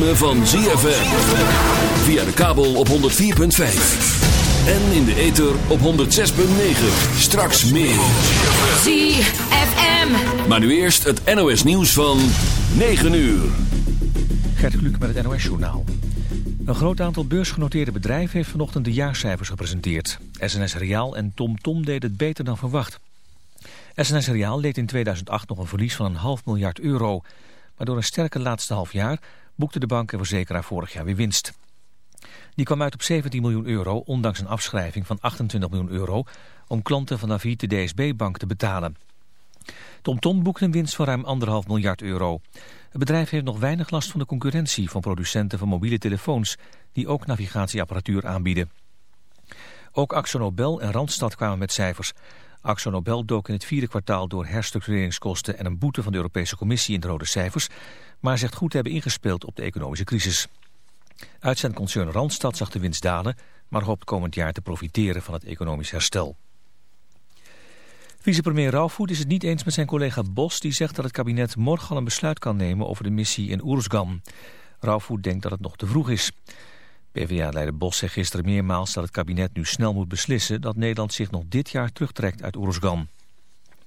ritme van ZFM. Via de kabel op 104.5. En in de ether op 106.9. Straks meer. ZFM. Maar nu eerst het NOS nieuws van 9 uur. Gert Kluk met het NOS Journaal. Een groot aantal beursgenoteerde bedrijven heeft vanochtend de jaarcijfers gepresenteerd. SNS Reaal en TomTom Tom deden het beter dan verwacht. SNS Reaal leed in 2008 nog een verlies van een half miljard euro. Maar door een sterke laatste half jaar boekte de bank en verzekeraar vorig jaar weer winst. Die kwam uit op 17 miljoen euro, ondanks een afschrijving van 28 miljoen euro... om klanten van de DSB-bank te betalen. TomTom Tom boekte een winst van ruim 1,5 miljard euro. Het bedrijf heeft nog weinig last van de concurrentie van producenten van mobiele telefoons... die ook navigatieapparatuur aanbieden. Ook Axonobel en Randstad kwamen met cijfers. Axonobel dook in het vierde kwartaal door herstructureringskosten en een boete van de Europese Commissie in de rode cijfers, maar zegt goed te hebben ingespeeld op de economische crisis. Uitzendconcern Randstad zag de winst dalen, maar hoopt komend jaar te profiteren van het economisch herstel. Vicepremier Rauwvoet is het niet eens met zijn collega Bos... die zegt dat het kabinet morgen al een besluit kan nemen over de missie in Oeruzgan. Rauwvoet denkt dat het nog te vroeg is. PvdA-leider Bos zei gisteren meermaals dat het kabinet nu snel moet beslissen... dat Nederland zich nog dit jaar terugtrekt uit Oeruzgan.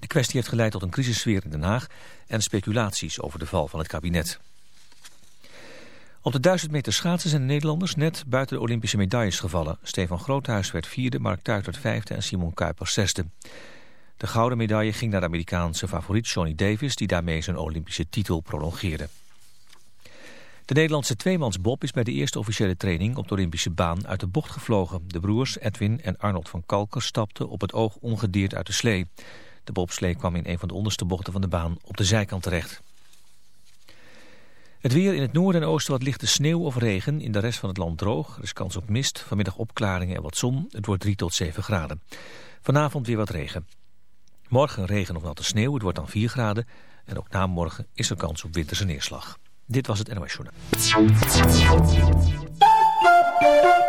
De kwestie heeft geleid tot een crisissfeer in Den Haag... en speculaties over de val van het kabinet. Op de 1000 meter schaatsen zijn de Nederlanders net buiten de Olympische medailles gevallen. Stefan Groothuis werd vierde, Mark Tuitert vijfde en Simon Kuipers zesde. De gouden medaille ging naar de Amerikaanse favoriet Johnny Davis... die daarmee zijn Olympische titel prolongeerde. De Nederlandse tweemansbob is bij de eerste officiële training op de Olympische baan uit de bocht gevlogen. De broers Edwin en Arnold van Kalker stapten op het oog ongedeerd uit de slee. De bobslee kwam in een van de onderste bochten van de baan op de zijkant terecht. Het weer in het noorden en oosten wat lichte sneeuw of regen. In de rest van het land droog. Er is kans op mist. Vanmiddag opklaringen en wat zon. Het wordt 3 tot 7 graden. Vanavond weer wat regen. Morgen regen of natte sneeuw. Het wordt dan 4 graden. En ook na morgen is er kans op winterse neerslag. Dit was het NOS Journaal.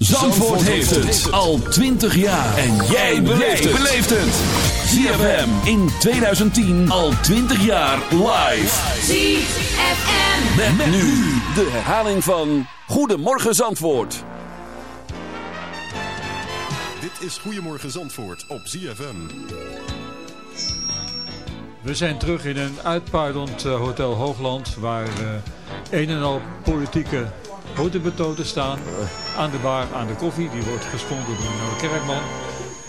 Zandvoort heeft het al 20 jaar. En jij beleeft het. ZFM in 2010 al 20 jaar live. ZFM. Met, met nu de herhaling van Goedemorgen Zandvoort. Dit is Goedemorgen Zandvoort op ZFM. We zijn terug in een uitpuilend eh, Hotel Hoogland waar eh, een en al politieke hotenbetoten staan. Aan de bar, aan de koffie, die wordt gesponsord door Kerkman.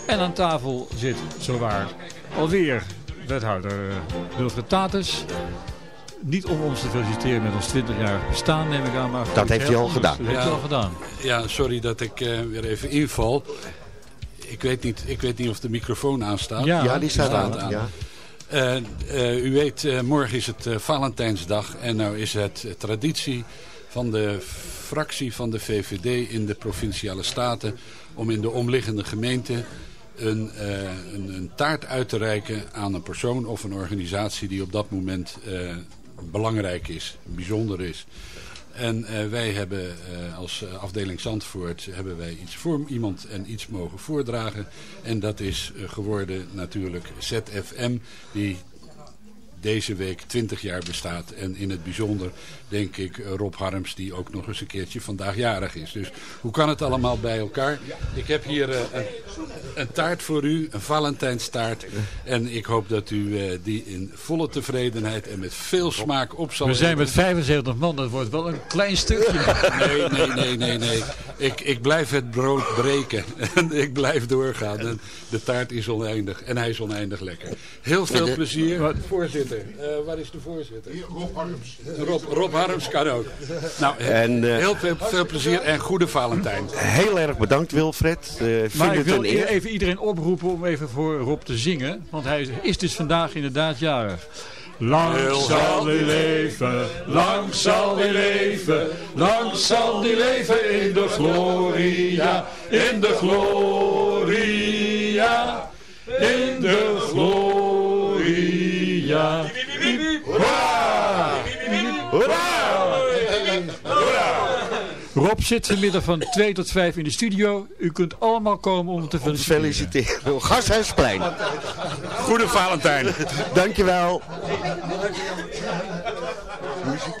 En aan tafel zit zowaar alweer wethouder uh, Wilfred Tatus. Niet om ons te feliciteren met ons 20-jarig bestaan, neem ik aan. Maar Dat heeft hij al gedaan. Dat heeft hij al gedaan. Ja, sorry dat ik uh, weer even inval. Ik weet, niet, ik weet niet of de microfoon aanstaat. Ja, Ja, die staat aan. aan. Ja. Uh, uh, u weet, uh, morgen is het Valentijnsdag. En nou is het traditie van de fractie van de VVD in de Provinciale Staten... om in de omliggende gemeenten een, een, een, taart uit te reiken aan een persoon of een organisatie... die op dat moment belangrijk is, bijzonder is. En uh, wij hebben als afdeling Zandvoort hebben wij iets voor iemand en iets mogen voordragen. En dat is geworden natuurlijk ZFM, die deze week 20 jaar bestaat. En in het bijzonder denk ik Rob Harms die ook nog eens een keertje vandaag jarig is. Dus hoe kan het allemaal bij elkaar? Ik heb hier een, een, taart voor u, een Valentijnstaart. En ik hoop dat u die in volle tevredenheid en met veel smaak op zal We zijn met 75 man, dat wordt wel een klein stukje. Nee, nee, nee, nee, nee. Ik, ik blijf het brood breken. En ik blijf doorgaan. En de taart is oneindig. En hij is oneindig lekker. Heel veel plezier. Voorzitter. Uh, waar is de voorzitter? Rob Harms. Rob, Rob Harms kan ook. Nou, en, uh, heel veel, veel plezier en goede Valentijn. Heel erg bedankt Wilfred. Uh, maar ik wil even iedereen oproepen om even voor Rob te zingen. Want hij is dus vandaag inderdaad jarig. Lang zal die leven, lang zal die leven, lang zal die leven in de gloria, in de gloria, in de gloria. Hoera! Hoera! Rob zit vanmiddag van 2 tot 5 in de studio. U kunt allemaal komen om te feliciteren. feliciteren. Gashuisplein. Goede Valentijn. Dankjewel. Muziek.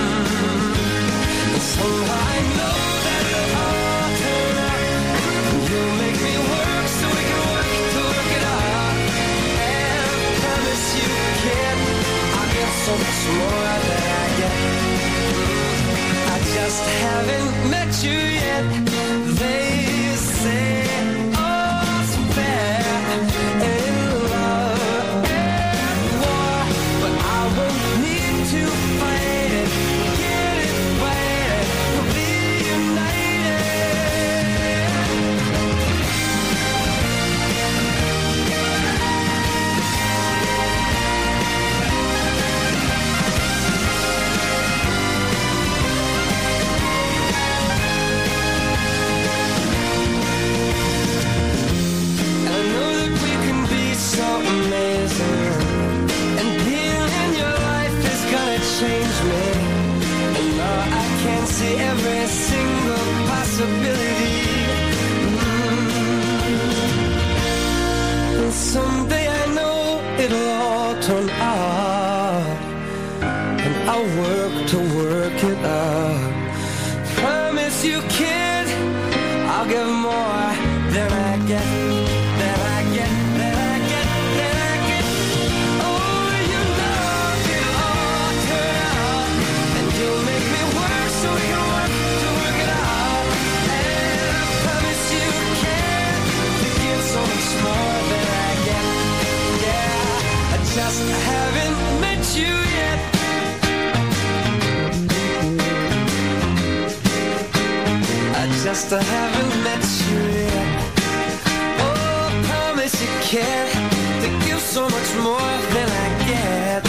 so much more than met.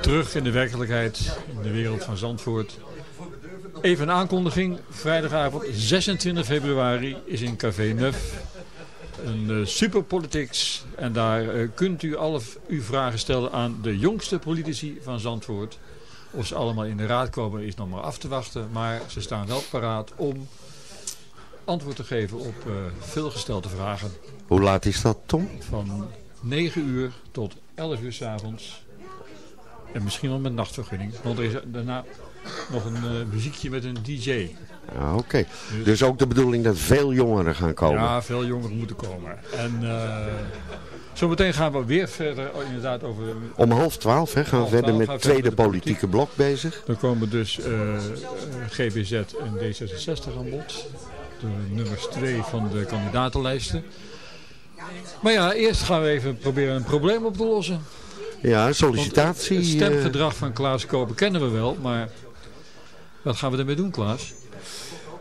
Terug in de werkelijkheid, in de wereld van Zandvoort. Even een aankondiging. Vrijdagavond 26 februari is in Café Neuf een uh, superpolitics. En daar uh, kunt u alle uw vragen stellen aan de jongste politici van Zandvoort. Of ze allemaal in de raad komen is nog maar af te wachten. Maar ze staan wel paraat om antwoord te geven op uh, veelgestelde vragen. Hoe laat is dat, Tom? Van 9 uur tot 11 uur s avonds. En misschien wel met nachtvergunning. Want er is daarna nog een uh, muziekje met een DJ. Oké, okay. dus, dus, ook de bedoeling dat veel jongeren gaan komen? Ja, veel jongeren moeten komen. En uh, zometeen gaan we weer verder oh, inderdaad over... Om half twaalf hè, gaan we verder met het tweede politieke politiek. blok bezig. Dan komen dus uh, GBZ en D66 aan bod. De nummers twee van de kandidatenlijsten. Maar ja, eerst gaan we even proberen een probleem op te lossen. Ja, sollicitatie. Want het stemgedrag van Klaas Kopen kennen we wel, maar wat gaan we ermee doen, Klaas?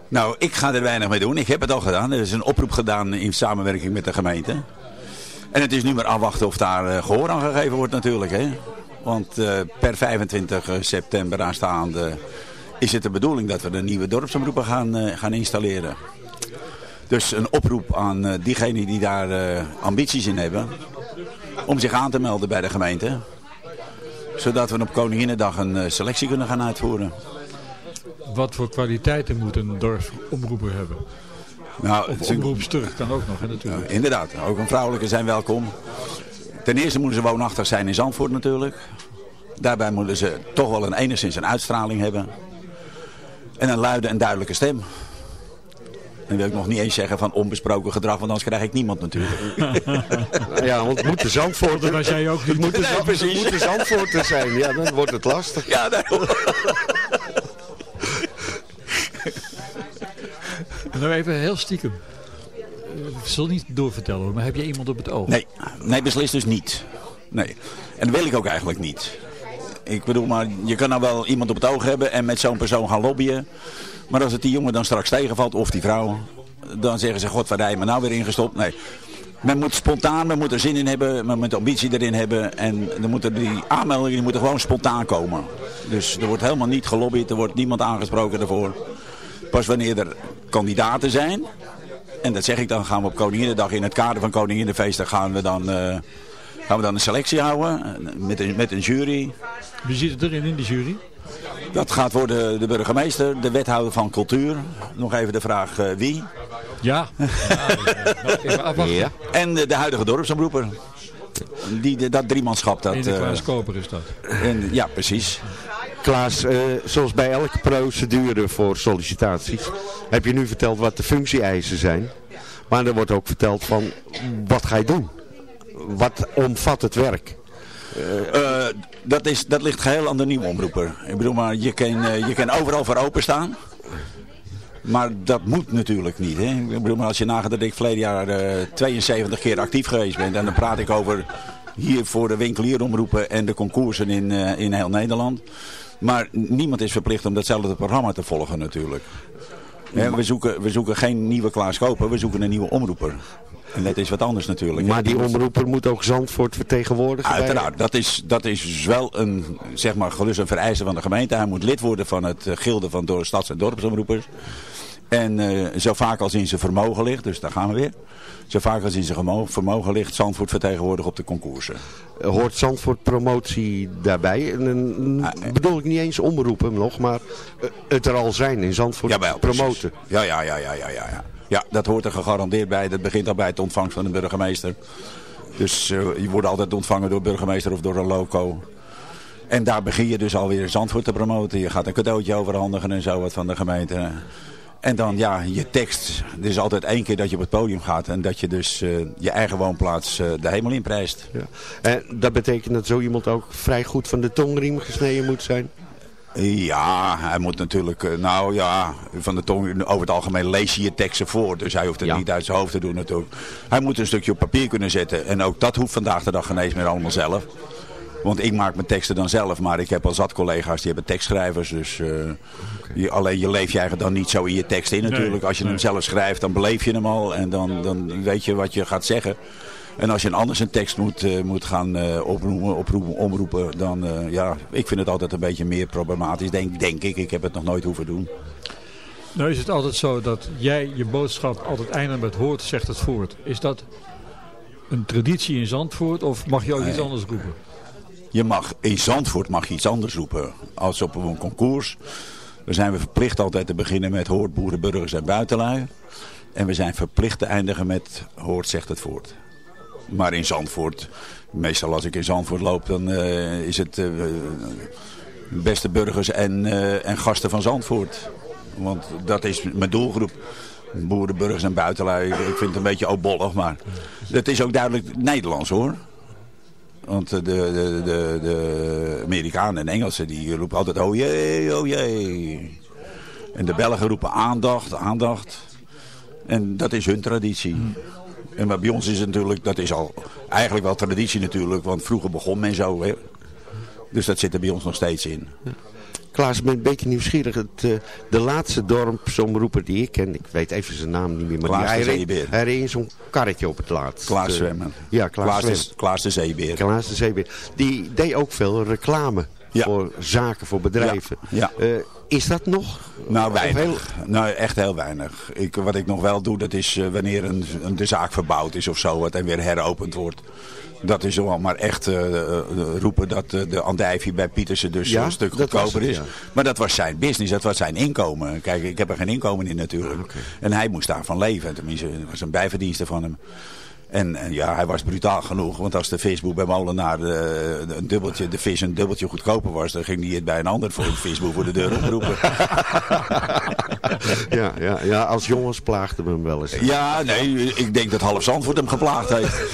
Nou, ik ga er weinig mee doen. Ik heb het al gedaan. Er is een oproep gedaan in samenwerking met de gemeente. En het is nu maar afwachten of daar uh, gehoor aan gegeven wordt natuurlijk. Hè? Want uh, per 25 september aanstaande is het de bedoeling dat we de nieuwe dorpsomroepen gaan, gaan installeren. Dus een oproep aan diegenen die daar ambities in hebben om zich aan te melden bij de gemeente. Zodat we op Koninginnedag een selectie kunnen gaan uitvoeren. Wat voor kwaliteiten moet een dorpsomroeper hebben? Nou, of omroepster kan ook nog, hè, natuurlijk. Ja, inderdaad, ook een vrouwelijke zijn welkom. Ten eerste moeten ze woonachtig zijn in Zandvoort natuurlijk. Daarbij moeten ze toch wel een enigszins een uitstraling hebben. En een luide en duidelijke stem. En wil ik nog niet eens zeggen van onbesproken gedrag, want anders krijg ik niemand natuurlijk. ja, want het moeten Zandvoorten... Dat jij ook niet. Het nee, het moeten Zandvoorten zijn, ja, dan wordt het lastig. Ja, daarom. Nou even heel stiekem. Ik zal niet doorvertellen, maar heb je iemand op het oog? Nee, nee beslist dus niet. Nee. En dat wil ik ook eigenlijk niet. Ik bedoel, maar je kan nou wel iemand op het oog hebben en met zo'n persoon gaan lobbyen. Maar als het die jongen dan straks tegenvalt, of die vrouw, dan zeggen ze, god, waar je me nou weer ingestopt? Nee. Men moet spontaan, men moet er zin in hebben, men moet ambitie erin hebben. En dan moeten die aanmeldingen die moeten gewoon spontaan komen. Dus er wordt helemaal niet gelobbyd, er wordt niemand aangesproken daarvoor. Pas wanneer er kandidaten zijn, en dat zeg ik dan, gaan we op Koninginnedag in het kader van Koninginnefeest, gaan we dan, uh, gaan we dan een selectie houden met een, met een jury. Wie zit het erin in die jury? Dat gaat worden de burgemeester, de wethouder van cultuur. Nog even de vraag uh, wie. Ja. ja, ja. En de, de huidige dorpsomroeper. Die, de, dat driemanschap. Dat, in de Klaas Koper is dat. En, ja, precies. Klaas, uh, zoals bij elke procedure voor sollicitaties, heb je nu verteld wat de functie-eisen zijn. Maar er wordt ook verteld van, wat ga je doen? Wat omvat het werk? Uh, dat, is, dat ligt geheel aan de nieuwe omroeper. Ik bedoel maar, je kan, je kan overal voor openstaan. Maar dat moet natuurlijk niet. Hè? Ik bedoel maar, als je nagaat dat ik verleden jaar 72 keer actief geweest ben. En dan praat ik over hier voor de winkelieromroepen en de concoursen in, in heel Nederland. Maar niemand is verplicht om datzelfde programma te volgen natuurlijk. we, zoeken, we zoeken geen nieuwe Klaas Koper, we zoeken een nieuwe omroeper. En dat is wat anders natuurlijk. Maar die omroeper moet ook Zandvoort vertegenwoordigen? Uiteraard, dat is, dat is wel een, zeg maar, gelus een vereiste van de gemeente. Hij moet lid worden van het eh, gilde van door stads- en dorpsomroepers. En uh, zo vaak als in zijn vermogen ligt, dus daar gaan we weer. Zo vaak als in zijn vermogen ligt, Zandvoort vertegenwoordig op de concoursen. Hoort Zandvoort promotie daarbij? En, ah, bedoel ik niet eens omroepen nog, maar het er al zijn in Zandvoort Jawel, promoten. Ja, ja, ja, ja, ja, ja, ja. Ja, dat hoort er gegarandeerd bij. Dat begint al bij het ontvangst van de burgemeester. Dus uh, je wordt altijd ontvangen door burgemeester of door een loco. En daar begin je dus alweer Zandvoort te promoten. Je gaat een cadeautje overhandigen en zo wat van de gemeente. En dan ja, je tekst. Er is altijd één keer dat je op het podium gaat. En dat je dus uh, je eigen woonplaats uh, de hemel inprijst. Ja. En dat betekent dat zo iemand ook vrij goed van de tongriem gesneden moet zijn? Ja, hij moet natuurlijk, uh, nou ja, van de tong, over het algemeen lees je je teksten voor. Dus hij hoeft het ja. niet uit zijn hoofd te doen natuurlijk. Hij moet een stukje op papier kunnen zetten. En ook dat hoeft vandaag de dag geen eens meer allemaal zelf. Want ik maak mijn teksten dan zelf, maar ik heb al zat collega's die hebben tekstschrijvers. Dus eh, je, alleen je leef je eigenlijk dan niet zo in je tekst in natuurlijk. Als je hem zelf schrijft, dan beleef je hem al en dan, dan weet je wat je gaat zeggen. En als je een anders een tekst moet, eh, moet gaan uh, oproepen, oproepen, omroepen, dan ja, ik vind het altijd een beetje meer problematisch, denk, denk ik. Ik heb het nog nooit hoeven doen. Nou is het altijd zo dat jij je boodschap altijd eindigt met hoort, zegt het voort. Is dat een traditie in Zandvoort of mag je ook iets anders roepen? Je mag, in Zandvoort mag iets anders roepen. Als op een concours. Dan zijn we verplicht altijd te beginnen met hoort boeren, burgers en buitenlui. En we zijn verplicht te eindigen met hoort zegt het voort. Maar in Zandvoort, meestal als ik in Zandvoort loop, dan uh, is het uh, beste burgers en, uh, en gasten van Zandvoort. Want dat is mijn doelgroep. Boeren, burgers en buitenlui. Ik vind het een beetje obollig, maar het is ook duidelijk Nederlands hoor. Want de, de, de, de Amerikanen en Engelsen die roepen altijd oh jee, oh jee. En de Belgen roepen aandacht, aandacht. En dat is hun traditie. En maar bij ons is het natuurlijk, dat is al eigenlijk wel traditie natuurlijk. Want vroeger begon men zo. Dus dat zit er bij ons nog steeds in. Klaas, ik ben een beetje nieuwsgierig. Het, uh, de laatste dorpsomroeper die ik ken, ik weet even zijn naam niet meer. Maar Klaas die, de Zeebeer. Hij reed zo'n karretje op het laatst. Klaas Zwemmen. Ja, Klaas, Klaas, Zwemmen. de, Klaas de Zeebeer. Klaas de Zeebeer. Die deed ook veel reclame Ja. voor zaken, voor bedrijven. Ja. Eh, is dat nog? Nou, weinig. heel- Nou, echt heel weinig. Ik, wat ik nog wel doe, dat is eh, wanneer een, een, de zaak verbouwd is of zo, wat en weer heropend wordt. Dat is wel maar echt eh, eh, eh, roepen dat de andijvie bij Pietersen dus Ja, een stuk dat goedkoper het, is. ja. Maar dat was zijn business, dat was zijn inkomen. Kijk, ik heb er geen inkomen in natuurlijk. En hij moest daarvan leven. Tenminste, het was een bijverdienste van hem. En, en ja, hij was brutaal genoeg. Want als de visboer bij Molenaar eh, een dubbeltje, de vis een dubbeltje goedkoper was... dan ging hij het bij een ander voor de visboer voor de deur oproepen. ja, ja, ja, als jongens plaagden we hem wel eens. Ja, nee, ik denk dat half Zandvoort hem geplaagd heeft.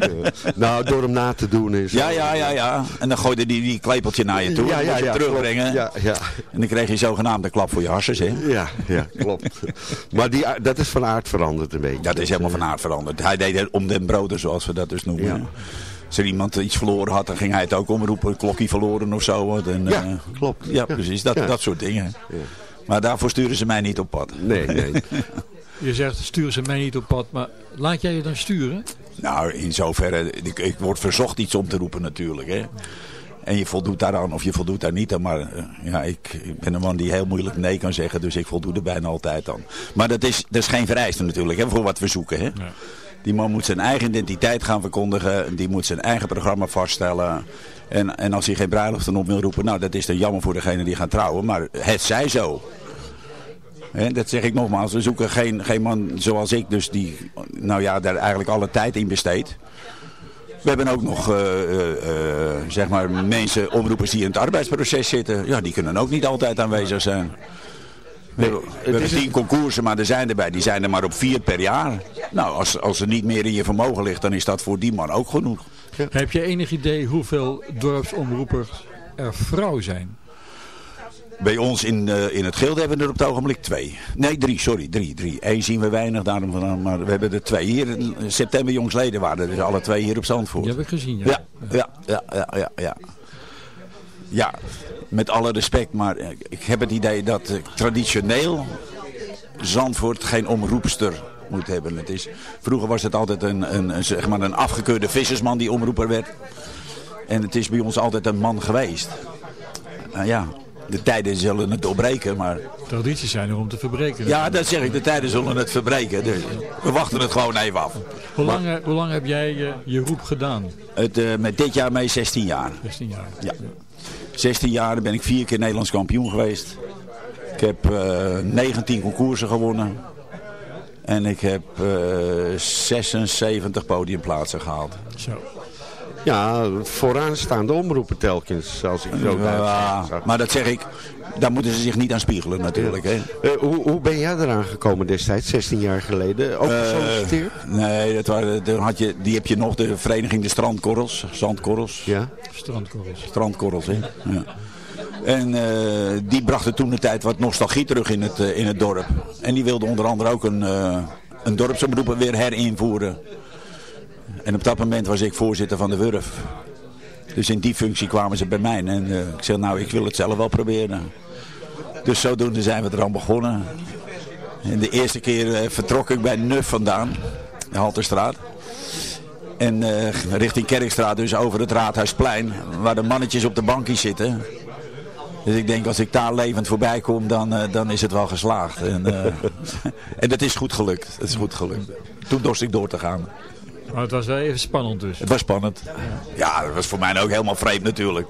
nou, door hem na te doen is... Ja, ja, ja, ja. En dan gooide die, die klepeltje naar je toe. Ja, ja, ja, terugbrengen. Ja, ja. En dan kreeg je zogenaamd een klap voor je harses, hè? Ja, ja, klopt. maar die, dat is van aard veranderd een beetje. Dat is helemaal van aard veranderd. Hij deed om den broden, zoals we dat dus noemen. Ja. Als er iemand iets verloren had, dan ging hij het ook omroepen. Een klokje verloren of zo. wat. En, Ja, eh, klopt. Ja, precies. Dat, Ja. dat soort dingen. Maar daarvoor sturen ze mij niet op pad. Nee, nee. Je zegt, sturen ze mij niet op pad, maar laat jij je dan sturen? Nou, in zoverre, ik, ik word verzocht iets om te roepen natuurlijk. Hè. En je voldoet daaraan of je voldoet daar niet aan. Maar eh, ja, ik, ik ben een man die heel moeilijk nee kan zeggen. Dus ik voldoe er bijna altijd aan. Maar dat is, dat is geen vereiste natuurlijk hè, voor wat we zoeken. Hè. Die man moet zijn eigen identiteit gaan verkondigen. Die moet zijn eigen programma vaststellen. En, en als hij geen bruiloften op wil roepen. Nou, dat is dan jammer voor degene die gaat trouwen. Maar het zij zo. Hè, dat zeg ik nogmaals. We zoeken geen, geen man zoals ik. Dus die nou ja, daar eigenlijk alle tijd in besteedt. We hebben ook nog eh, eh, eh, zeg maar mensen, omroepers die in het arbeidsproces zitten. Ja, die kunnen ook niet altijd aanwezig zijn. We hebben, we hebben tien concoursen, maar er zijn erbij. Die zijn er maar op vier per jaar. Nou, als, als er niet meer in je vermogen ligt, dan is dat voor die man ook genoeg. Heb je enig idee hoeveel dorpsomroepers er vrouw zijn? Bij ons in, eh, in het gilde hebben we er op het ogenblik twee. Nee, drie, sorry, drie. drie. Eén zien we weinig, daarom vandaan, maar we hebben er twee. Hier in september jongsleden waren er dus alle twee hier op Zandvoort. Die heb ik gezien, ja. Ja, ja, ja, ja, ja. Ja, ja met alle respect, maar eh, ik heb het idee dat eh, traditioneel Zandvoort geen omroepster moet hebben. Het is, vroeger was het altijd een, een, een, zeg maar een afgekeurde vissersman die omroeper werd. En het is bij ons altijd een man geweest. Nou ja, de tijden zullen het doorbreken, maar... Tradities zijn er om te verbreken. Ja, dat zeg ik. De tijden zullen het verbreken. Dus we wachten het gewoon even af. Hoe lang, eh, hoe lang heb jij je roep gedaan? Het, met dit jaar mee 16 jaar. 16 jaar. Ja. 16 jaar ben ik vier keer Nederlands kampioen geweest. Ik heb eh 19 concoursen gewonnen. En ik heb eh 76 podiumplaatsen gehaald. Zo. Ja, vooraanstaande omroepen telkens, als ik zo Ja, zag. maar dat zeg ik, daar moeten ze zich niet aan spiegelen natuurlijk. Hè. Eh, hoe, hoe ben jij eraan gekomen destijds, 16 jaar geleden? Ook Eh, gesolliciteerd? nee, dat waren, dan had je, die heb je nog, de vereniging de strandkorrels, zandkorrels. Ja. Strandkorrels. Strandkorrels, hè. Ja. En eh, die brachten toen de tijd wat nostalgie terug in het, in het dorp. En die wilden onder andere ook een, eh een dorpsomroepen weer herinvoeren. En op dat moment was ik voorzitter van de Wurf. Dus in die functie kwamen ze bij mij. En eh, ik zeg, nou, ik wil het zelf wel proberen. Dus zodoende zijn we er aan begonnen. En de eerste keer eh, vertrok ik bij Nuf vandaan, de Halterstraat. En eh, richting Kerkstraat, dus over het Raadhuisplein, waar de mannetjes op de bankjes zitten. Dus ik denk, als ik daar levend voorbij kom, dan, dan is het wel geslaagd. En, en dat is goed gelukt. Het is goed gelukt. Toen dorst ik door te gaan. Maar het was wel even spannend dus. Het was spannend. Ja, dat was voor mij ook helemaal vreemd natuurlijk.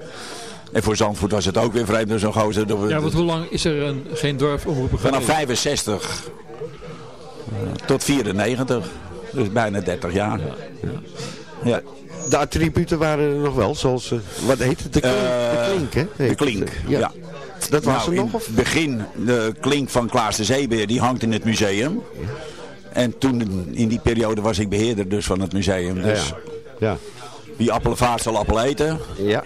En voor Zandvoort was het ook weer vreemd. Zo'n gozer. dat we- Ja, want hoe lang is er een, geen Vanaf geweest? 65 eh, tot 94. Dus bijna 30 jaar. Ja. De attributen waren er nog wel, zoals, eh, wat heet het? De klink, de klink hè? De klink, ja. Dat was Nou, er nog? In Of? het begin, de klink van Klaas de Zeebeer, die hangt in het museum. En toen, in die periode was ik beheerder dus van het museum. Dus Ja, ja. wie appelen vaart zal appel eten. Ja.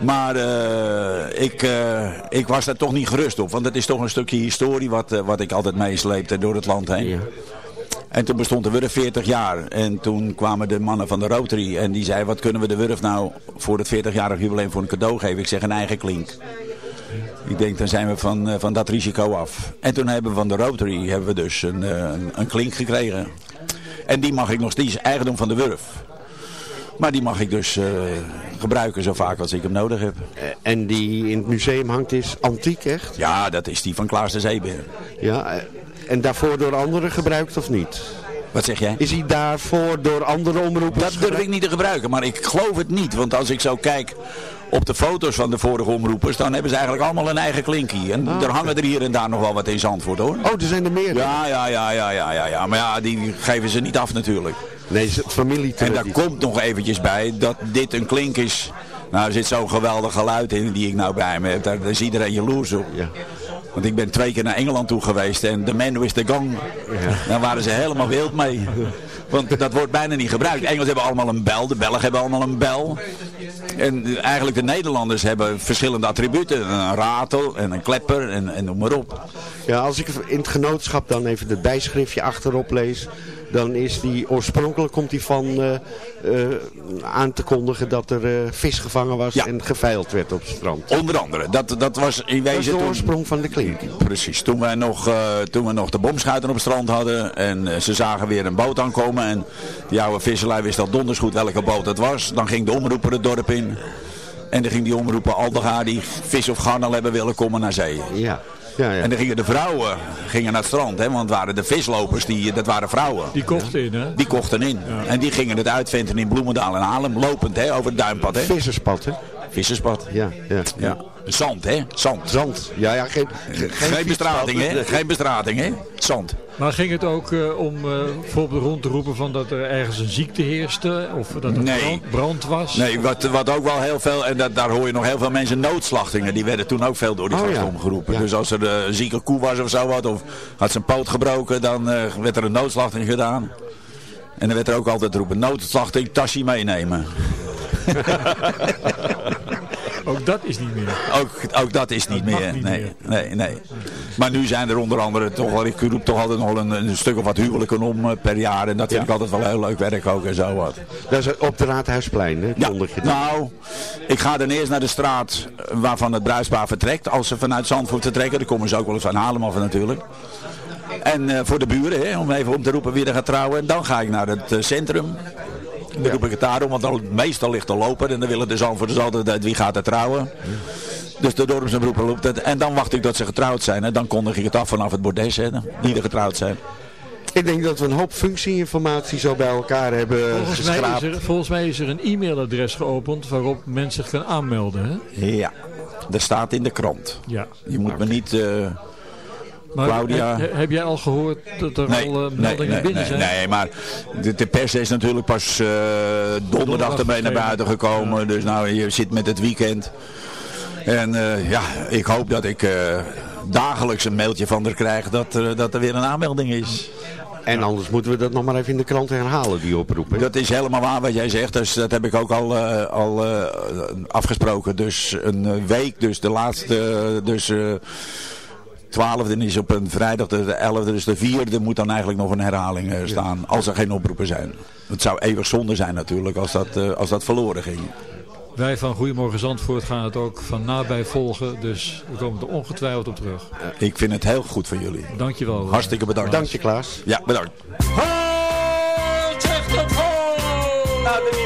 Maar eh, ik, eh, ik was daar toch niet gerust op. Want het is toch een stukje historie wat, eh, wat ik altijd meesleepte door het land heen. En toen bestond de Wurf 40 jaar. En toen kwamen de mannen van de Rotary. En die zeiden, wat kunnen we de Wurf nou voor het 40-jarig jubileum voor een cadeau geven? Ik zeg, een eigen klink. Ik denk, dan zijn we van, eh, van dat risico af. En toen hebben we van de Rotary hebben we dus een, eh, een, een klink gekregen. En die mag ik nog steeds eigendom van de Wurf. Maar die mag ik dus eh, gebruiken zo vaak als ik hem nodig heb. En die in het museum hangt is antiek echt? Ja, dat is die van Klaas de Zeebeer. Ja, en daarvoor door anderen gebruikt of niet? Wat zeg jij? Is hij daarvoor door andere omroepers Dat durf ik niet te gebruiken, maar ik geloof het niet. Want als ik zo kijk op de foto's van de vorige omroepers, dan hebben ze eigenlijk allemaal een eigen klinkie. En Ah, er hangen er hier en daar nog wel wat in Zandvoort hoor. Oh, er zijn er meer? Ja, ja, ja, ja, ja, ja, ja. Maar ja, die geven ze niet af natuurlijk. Nee, het familie. En daar komt nog eventjes bij dat dit een klink is. Nou, er zit zo'n geweldig geluid in die ik nou bij me heb. Daar, daar is iedereen jaloers op. Ja. Want ik ben twee keer naar Engeland toe geweest en de man with the gong. Daar waren ze helemaal wild mee. Want dat wordt bijna niet gebruikt. De Engels hebben allemaal een bel, de Belgen hebben allemaal een bel. En eigenlijk de Nederlanders hebben verschillende attributen. Een ratel en een klepper en, en noem maar op. Ja, als ik in het genootschap dan even het bijschriftje achterop lees, dan is die oorspronkelijk komt die van eh, eh, aan te kondigen dat er eh, vis gevangen was en geveild werd op het strand. Onder andere. Dat, dat was in Dat wezen de toen... oorsprong van de klink. Precies. Toen wij nog, toen we nog de bomschuiten op het strand hadden en ze zagen weer een boot aankomen en die oude visserlui wist al donders goed welke boot het was. Dan ging de omroeper het dorp in en dan ging die omroeper Aldegaar die vis of garnal hebben willen komen naar zee. Ja. Ja, ja. En dan gingen de vrouwen gingen naar het strand, hè, want het waren de vislopers, die, dat waren vrouwen. Die kochten in, hè? Die kochten in. En die gingen het uitventen in Bloemendaal en Haarlem, lopend hè, over het duimpad. Hè. Visserspad, hè? Visserspad. Ja, ja. Zand, hè? Zand. Zand. Ja, ja, geen, geen, Geen bestrating, hè? Geen bestrating, hè? Zand. Maar ging het ook eh, om eh, bijvoorbeeld rond te roepen van dat er ergens een ziekte heerste? Of dat er Nee. brand, brand was? Nee, wat, wat ook wel heel veel, en dat, daar hoor je nog heel veel mensen, noodslachtingen. Die werden toen ook veel door die Oh, gasten ja. omgeroepen. Ja. Dus als er eh, een zieke koe was of zo wat, of had zijn poot gebroken, dan werd er een noodslachting gedaan. En dan werd er ook altijd roepen, noodslachting, tasje meenemen. Ook dat is niet meer. Ook, ook dat is niet meer. niet nee, meer. nee, nee. Maar nu zijn er onder andere toch wel, ik roep toch altijd nog wel een, een stuk of wat huwelijken om eh, per jaar. En dat vind Ja. ik altijd wel heel leuk werk ook en zo wat. Dat is op de Raadhuisplein, hè? Ja, nou, ik ga dan eerst naar de straat waarvan het bruispaar vertrekt. Als ze vanuit Zandvoort vertrekken, dan komen ze ook wel eens van Haarlem af natuurlijk. En eh, voor de buren, hè, om even om te roepen wie er gaat trouwen. En dan ga ik naar het eh, centrum. Dan roep ik het daarom, want dan, meestal ligt er lopen. En dan willen de Zandvoorters altijd uit wie gaat er trouwen. Dus de dorpsomroeper roept het. En dan wacht ik tot ze getrouwd zijn. En dan kondig ik het af vanaf het bordes, hè, die er getrouwd zijn. Ik denk dat we een hoop functieinformatie zo bij elkaar hebben Volgens mij, is geschraapt. er, volgens mij is er een e-mailadres geopend waarop mensen zich kunnen aanmelden. Hè? Ja, dat staat in de krant. Ja. Je moet me niet... eh, Maar Claudia. Heb, heb jij al gehoord dat er Nee, al eh, meldingen nee, binnen nee, zijn? Nee, maar de, de pers is natuurlijk pas eh, donderdag ermee naar buiten gekomen. Dus nou, je zit met het weekend. En eh, ja, ik hoop dat ik eh, dagelijks een mailtje van er krijg dat, er- dat er weer een aanmelding is. En anders moeten we dat nog maar even in de krant herhalen, die oproep. hè? Dat is helemaal waar wat jij zegt. Dus dat heb ik ook al, eh, al eh, afgesproken. Dus een week, dus de laatste, eh, dus eh 12e is op een vrijdag, de 11e, dus de 4e moet dan eigenlijk nog een herhaling eh, staan. Als er geen oproepen zijn. Het zou eeuwig zonde zijn natuurlijk als dat, eh, als dat verloren ging. Wij van Goedemorgen Zandvoort gaan het ook van nabij volgen. Dus we komen er ongetwijfeld op terug. Ik vind het heel goed van jullie. Dankjewel. Hartstikke bedankt. Dank je Klaas. Ja, bedankt. Nou,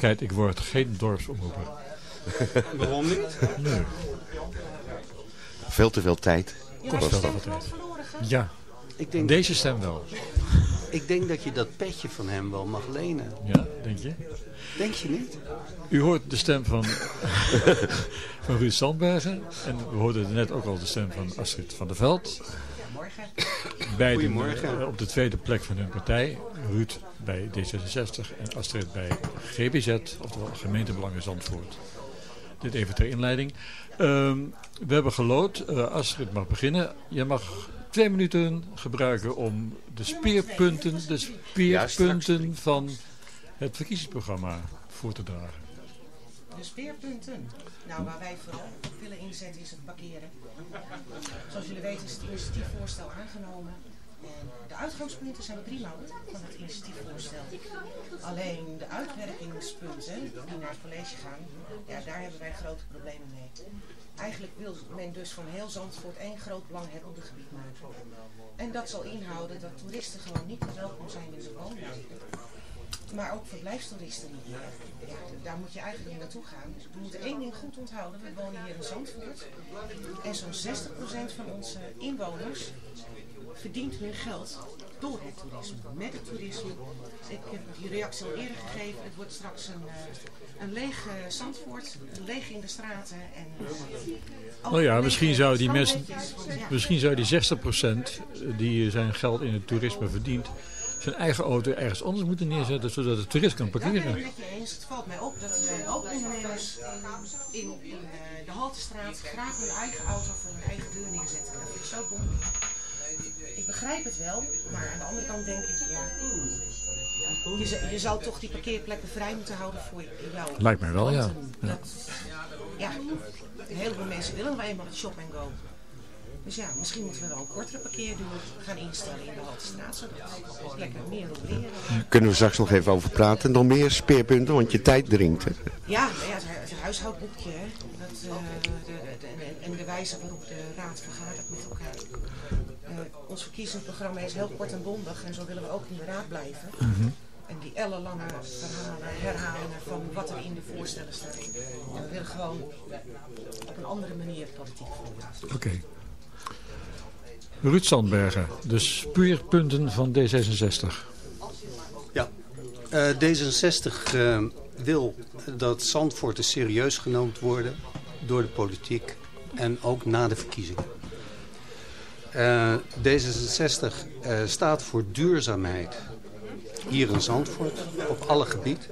duidelijkheid, ik word geen dorpsomroeper. Waarom niet? Nee. Veel te veel tijd. Kost wel wat tijd. Ja, Ik denk, deze stem wel. ik denk dat je dat petje van hem wel mag lenen. Ja, denk je? Denk je niet? U hoort de stem van, van Ruud Sandbergen. En we hoorden net ook al de stem van Astrid van der Veld. Beiden Goedemorgen. op de tweede plek van hun partij. Ruud bij D66 en Astrid bij GBZ, oftewel Gemeentebelangen Zandvoort. Dit even ter inleiding. Ehm, we hebben gelood. Eh, Astrid mag beginnen. Je mag twee minuten gebruiken om de speerpunten, de speerpunten van het verkiezingsprogramma voor te dragen. De speerpunten. Nou, waar wij vooral willen inzetten is het parkeren. Zoals jullie weten is het initiatiefvoorstel aangenomen. En de uitgangspunten zijn prima van het initiatiefvoorstel. Alleen de uitwerkingspunten die naar het college gaan, ja, daar hebben wij grote problemen mee. Eigenlijk wil men dus van heel Zandvoort één groot belanghebbende gebied maken. En dat zal inhouden dat toeristen gewoon niet welkom zijn in de. Maar ook verblijfstoeristen. Ja, daar moet je eigenlijk niet naartoe gaan. We moeten één ding goed onthouden. We wonen hier in Zandvoort. En zo'n 60% van onze inwoners verdient hun geld door het toerisme, met het toerisme. Ik heb die reactie al eerder gegeven. Het wordt straks een, uh, een leeg uh, Zandvoort, leeg in de straten. En, uh, nou ja, misschien zou die mensen, misschien zou die 60% die zijn geld in het toerisme verdient, zijn eigen auto ergens anders moeten neerzetten, zodat de toerist kan parkeren. Ja, ben ik je eens. Het valt mij op dat er ook ondernemers in, in de Haltestraat graag hun eigen auto voor hun eigen deur neerzetten. Dat vind ik zo dom. Ik begrijp het wel, maar aan de andere kant denk ik, ja, je, je zou toch die parkeerplekken vrij moeten houden voor jou. Lijkt mij wel, ja. ja. ja, een heleboel mensen willen wel eenmaal het shop en go. Dus ja, misschien moeten we wel een kortere parkeerduur gaan instellen in de Haltestraat, zodat we lekker meer leren. Kunnen we straks nog even over praten? Nog meer speerpunten, want je tijd dringt. Hè? Ja, ja het, huishoudboekje hè. Dat, uh, de, de, de, en de wijze waarop de raad vergadert met elkaar. Uh, ons verkiezingsprogramma is heel kort en bondig en zo willen we ook in de raad blijven. Mm -hmm. En die ellenlange verhalen, herhalingen van wat er in de voorstellen staat. En we willen gewoon op een andere manier politiek voeren. Oké. Okay. Ruud Sandbergen, de speerpunten van D66. Ja, uh, D66 uh, wil dat Zandvoort serieus genomen worden door de politiek en ook na de verkiezingen. Uh, D66 uh, staat voor duurzaamheid hier in Zandvoort op alle gebieden.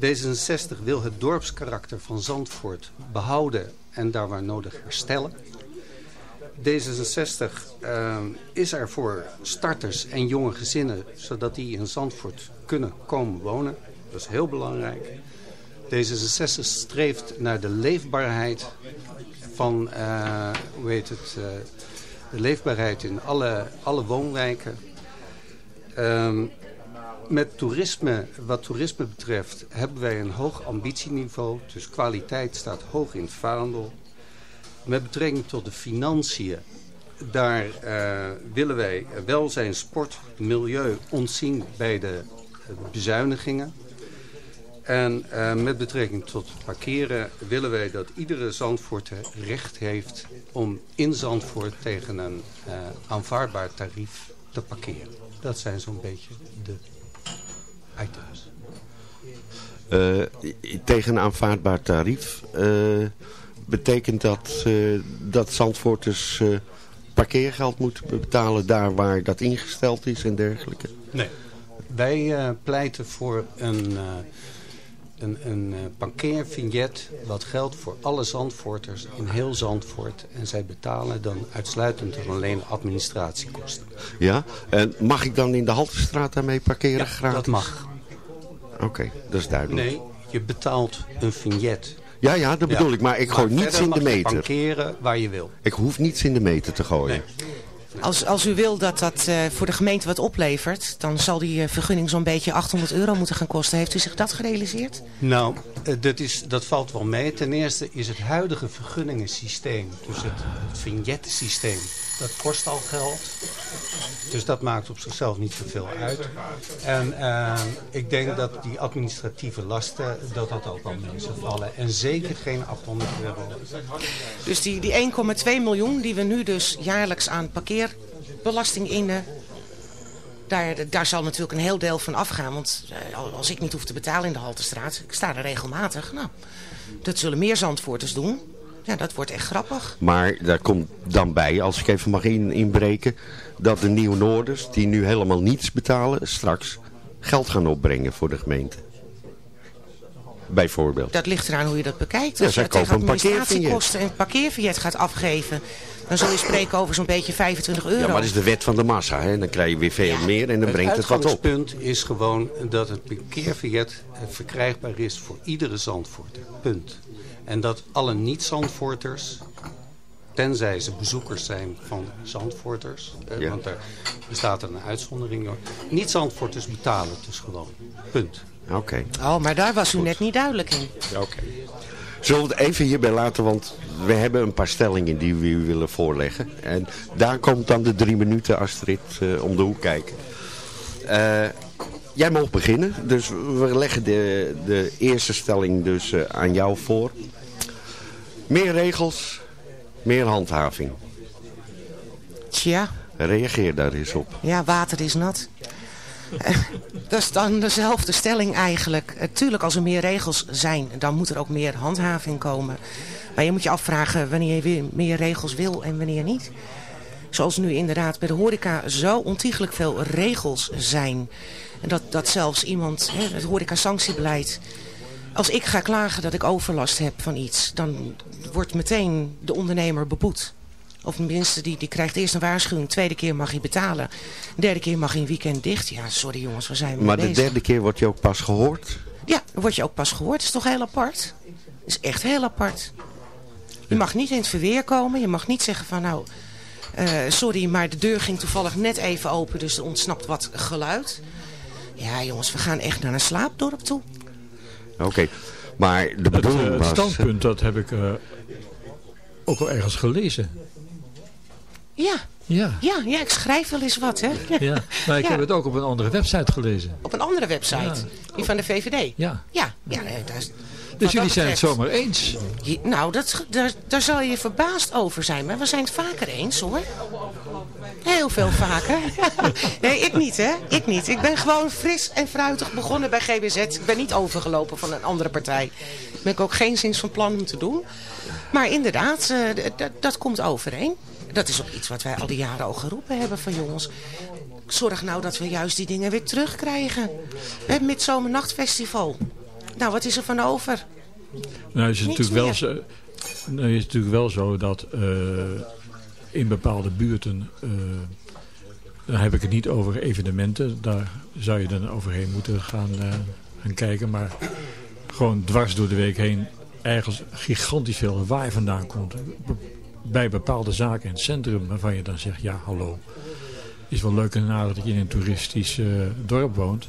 D66 wil het dorpskarakter van Zandvoort behouden en daar waar nodig herstellen. D66 uh, is er voor starters en jonge gezinnen, zodat die in Zandvoort kunnen komen wonen. Dat is heel belangrijk. D66 streeft naar de leefbaarheid van, uh, hoe heet het, uh, de leefbaarheid in alle, alle woonwijken. Um, met toerisme, wat toerisme betreft, hebben wij een hoog ambitieniveau. Dus kwaliteit staat hoog in het vaandel. Met betrekking tot de financiën, daar uh, willen wij welzijn, sport, milieu ontzien bij de bezuinigingen. En uh, met betrekking tot parkeren willen wij dat iedere Zandvoorter recht heeft om in Zandvoort tegen een aanvaardbaar tarief te parkeren. Dat zijn zo'n beetje de items. Tegen een aanvaardbaar tarief betekent dat dat Zandvoorters parkeergeld moeten betalen daar waar dat ingesteld is en dergelijke? Nee. Wij pleiten voor een een, een uh, parkeervignet wat geldt voor alle Zandvoorters in heel Zandvoort. En zij betalen dan uitsluitend alleen administratiekosten. Ja, en mag ik dan in de Haltestraat daarmee parkeren ja, gratis? dat mag. Oké, okay, dat is duidelijk. Nee, je betaalt een vignet. Ja, ja, dat bedoel ja. ik. Maar ik gooi maar niets in de meter. parkeren waar je wil. Ik hoef niets in de meter te gooien. Nee. Als, als u wil dat dat uh, voor de gemeente wat oplevert, dan zal die uh, vergunning zo'n beetje 800 euro moeten gaan kosten. Heeft u zich dat gerealiseerd? Nou, uh, dat, is, dat valt wel mee. Ten eerste is het huidige vergunningensysteem, dus het, het vignettensysteem, dat kost al geld. Dus dat maakt op zichzelf niet zoveel uit. En ik denk dat die administratieve lasten, dat dat ook al mee zal vallen. En zeker geen 800 euro. Dus die, die 1,2 miljoen die we nu dus jaarlijks aan parkeerbelasting innen... Daar, daar zal natuurlijk een heel deel van afgaan. Want als ik niet hoef te betalen in de Haltestraat, ik sta er regelmatig. Nou, dat zullen meer Zandvoorters doen. Ja, dat wordt echt grappig. Maar daar komt dan bij, als ik even mag in, inbreken... dat de Nieuw-Noorders, die nu helemaal niets betalen... straks geld gaan opbrengen voor de gemeente. Bijvoorbeeld. Dat ligt eraan hoe je dat bekijkt. Ja, Als zij je kopen een administratiekosten en parkeervignet gaat afgeven... dan zul je spreken over zo'n beetje 25 euro. Ja, maar dat is de wet van de massa. Hè? Dan krijg je weer veel ja. meer en dan brengt het wat op. Het punt is gewoon dat het parkeervignet verkrijgbaar is voor iedere Zandvoorter. Punt. En dat alle niet-Zandvoorters, tenzij ze bezoekers zijn van Zandvoorters, ja. want daar bestaat er een uitzondering door, niet-Zandvoorters betalen dus gewoon. Punt. Oké. Okay. Oh, maar daar was u Goed. net niet duidelijk in. Oké. Okay. Zullen we het even hierbij laten, want we hebben een paar stellingen die we u willen voorleggen. En daar komt dan de drie minuten Astrid uh, om de hoek kijken. Uh, jij mag beginnen, dus we leggen de, de eerste stelling dus uh, aan jou voor. Meer regels, meer handhaving. Tja. Reageer daar eens op. Ja, water is nat. Eh, dat is dan dezelfde stelling eigenlijk. Natuurlijk, als er meer regels zijn, dan moet er ook meer handhaving komen. Maar je moet je afvragen wanneer je weer meer regels wil en wanneer niet. Zoals nu inderdaad bij de horeca zo ontiegelijk veel regels zijn. En dat, dat zelfs iemand, hè, het horeca-sanctiebeleid... Als ik ga klagen dat ik overlast heb van iets... dan wordt meteen de ondernemer beboet. Of tenminste, die, die krijgt eerst een waarschuwing. Tweede keer mag hij betalen. Derde keer mag hij een weekend dicht. Ja, sorry jongens, waar zijn we Maar mee de bezig? derde keer word je ook pas gehoord? Ja, dan word je ook pas gehoord. Dat is toch heel apart? Dat is echt heel apart. Je mag niet in het verweer komen. Je mag niet zeggen van nou... eh, sorry, maar de deur ging toevallig net even open. Dus er ontsnapt wat geluid. Ja jongens, we gaan echt naar een slaapdorp toe. Oké, maar de Het, bedoeling eh, het was... standpunt, dat heb ik eh, ook wel ergens gelezen. Ja. Ja. Ja, ja, ik schrijf wel eens wat, hè? Ja, maar ik Ja. heb het ook op een andere website gelezen. Op een andere website. Die van de VVD. Ja. Ja, ja nee, daar is- Dus jullie zijn het zomaar eens. Je- nou, dat, daar, daar zal je verbaasd over zijn. Maar we zijn het vaker eens, hoor. Heel veel vaker. nee, ik niet, hè. Ik niet. Ik ben gewoon fris en fruitig begonnen bij GBZ. Ik ben niet overgelopen van een andere partij. Daar ben ik ook geen zins van plan om te doen. Maar inderdaad, eh, dat komt overeen. Dat is ook iets wat wij al die jaren al geroepen hebben van jongens. Zorg nou dat we juist die dingen weer terugkrijgen. Het Midzomernachtfestival. Nou, wat is er van over? Nou is het Niets natuurlijk wel zo, nou is natuurlijk wel zo dat eh, in bepaalde buurten, dan heb ik het niet over evenementen, daar zou je dan overheen moeten gaan, eh, gaan kijken, maar gewoon dwars door de week heen ergens gigantisch veel lawaai vandaan komt. Bij bepaalde zaken in het centrum waarvan je dan zegt, ja hallo, is wel leuk en aardig dat je in een toeristisch dorp woont,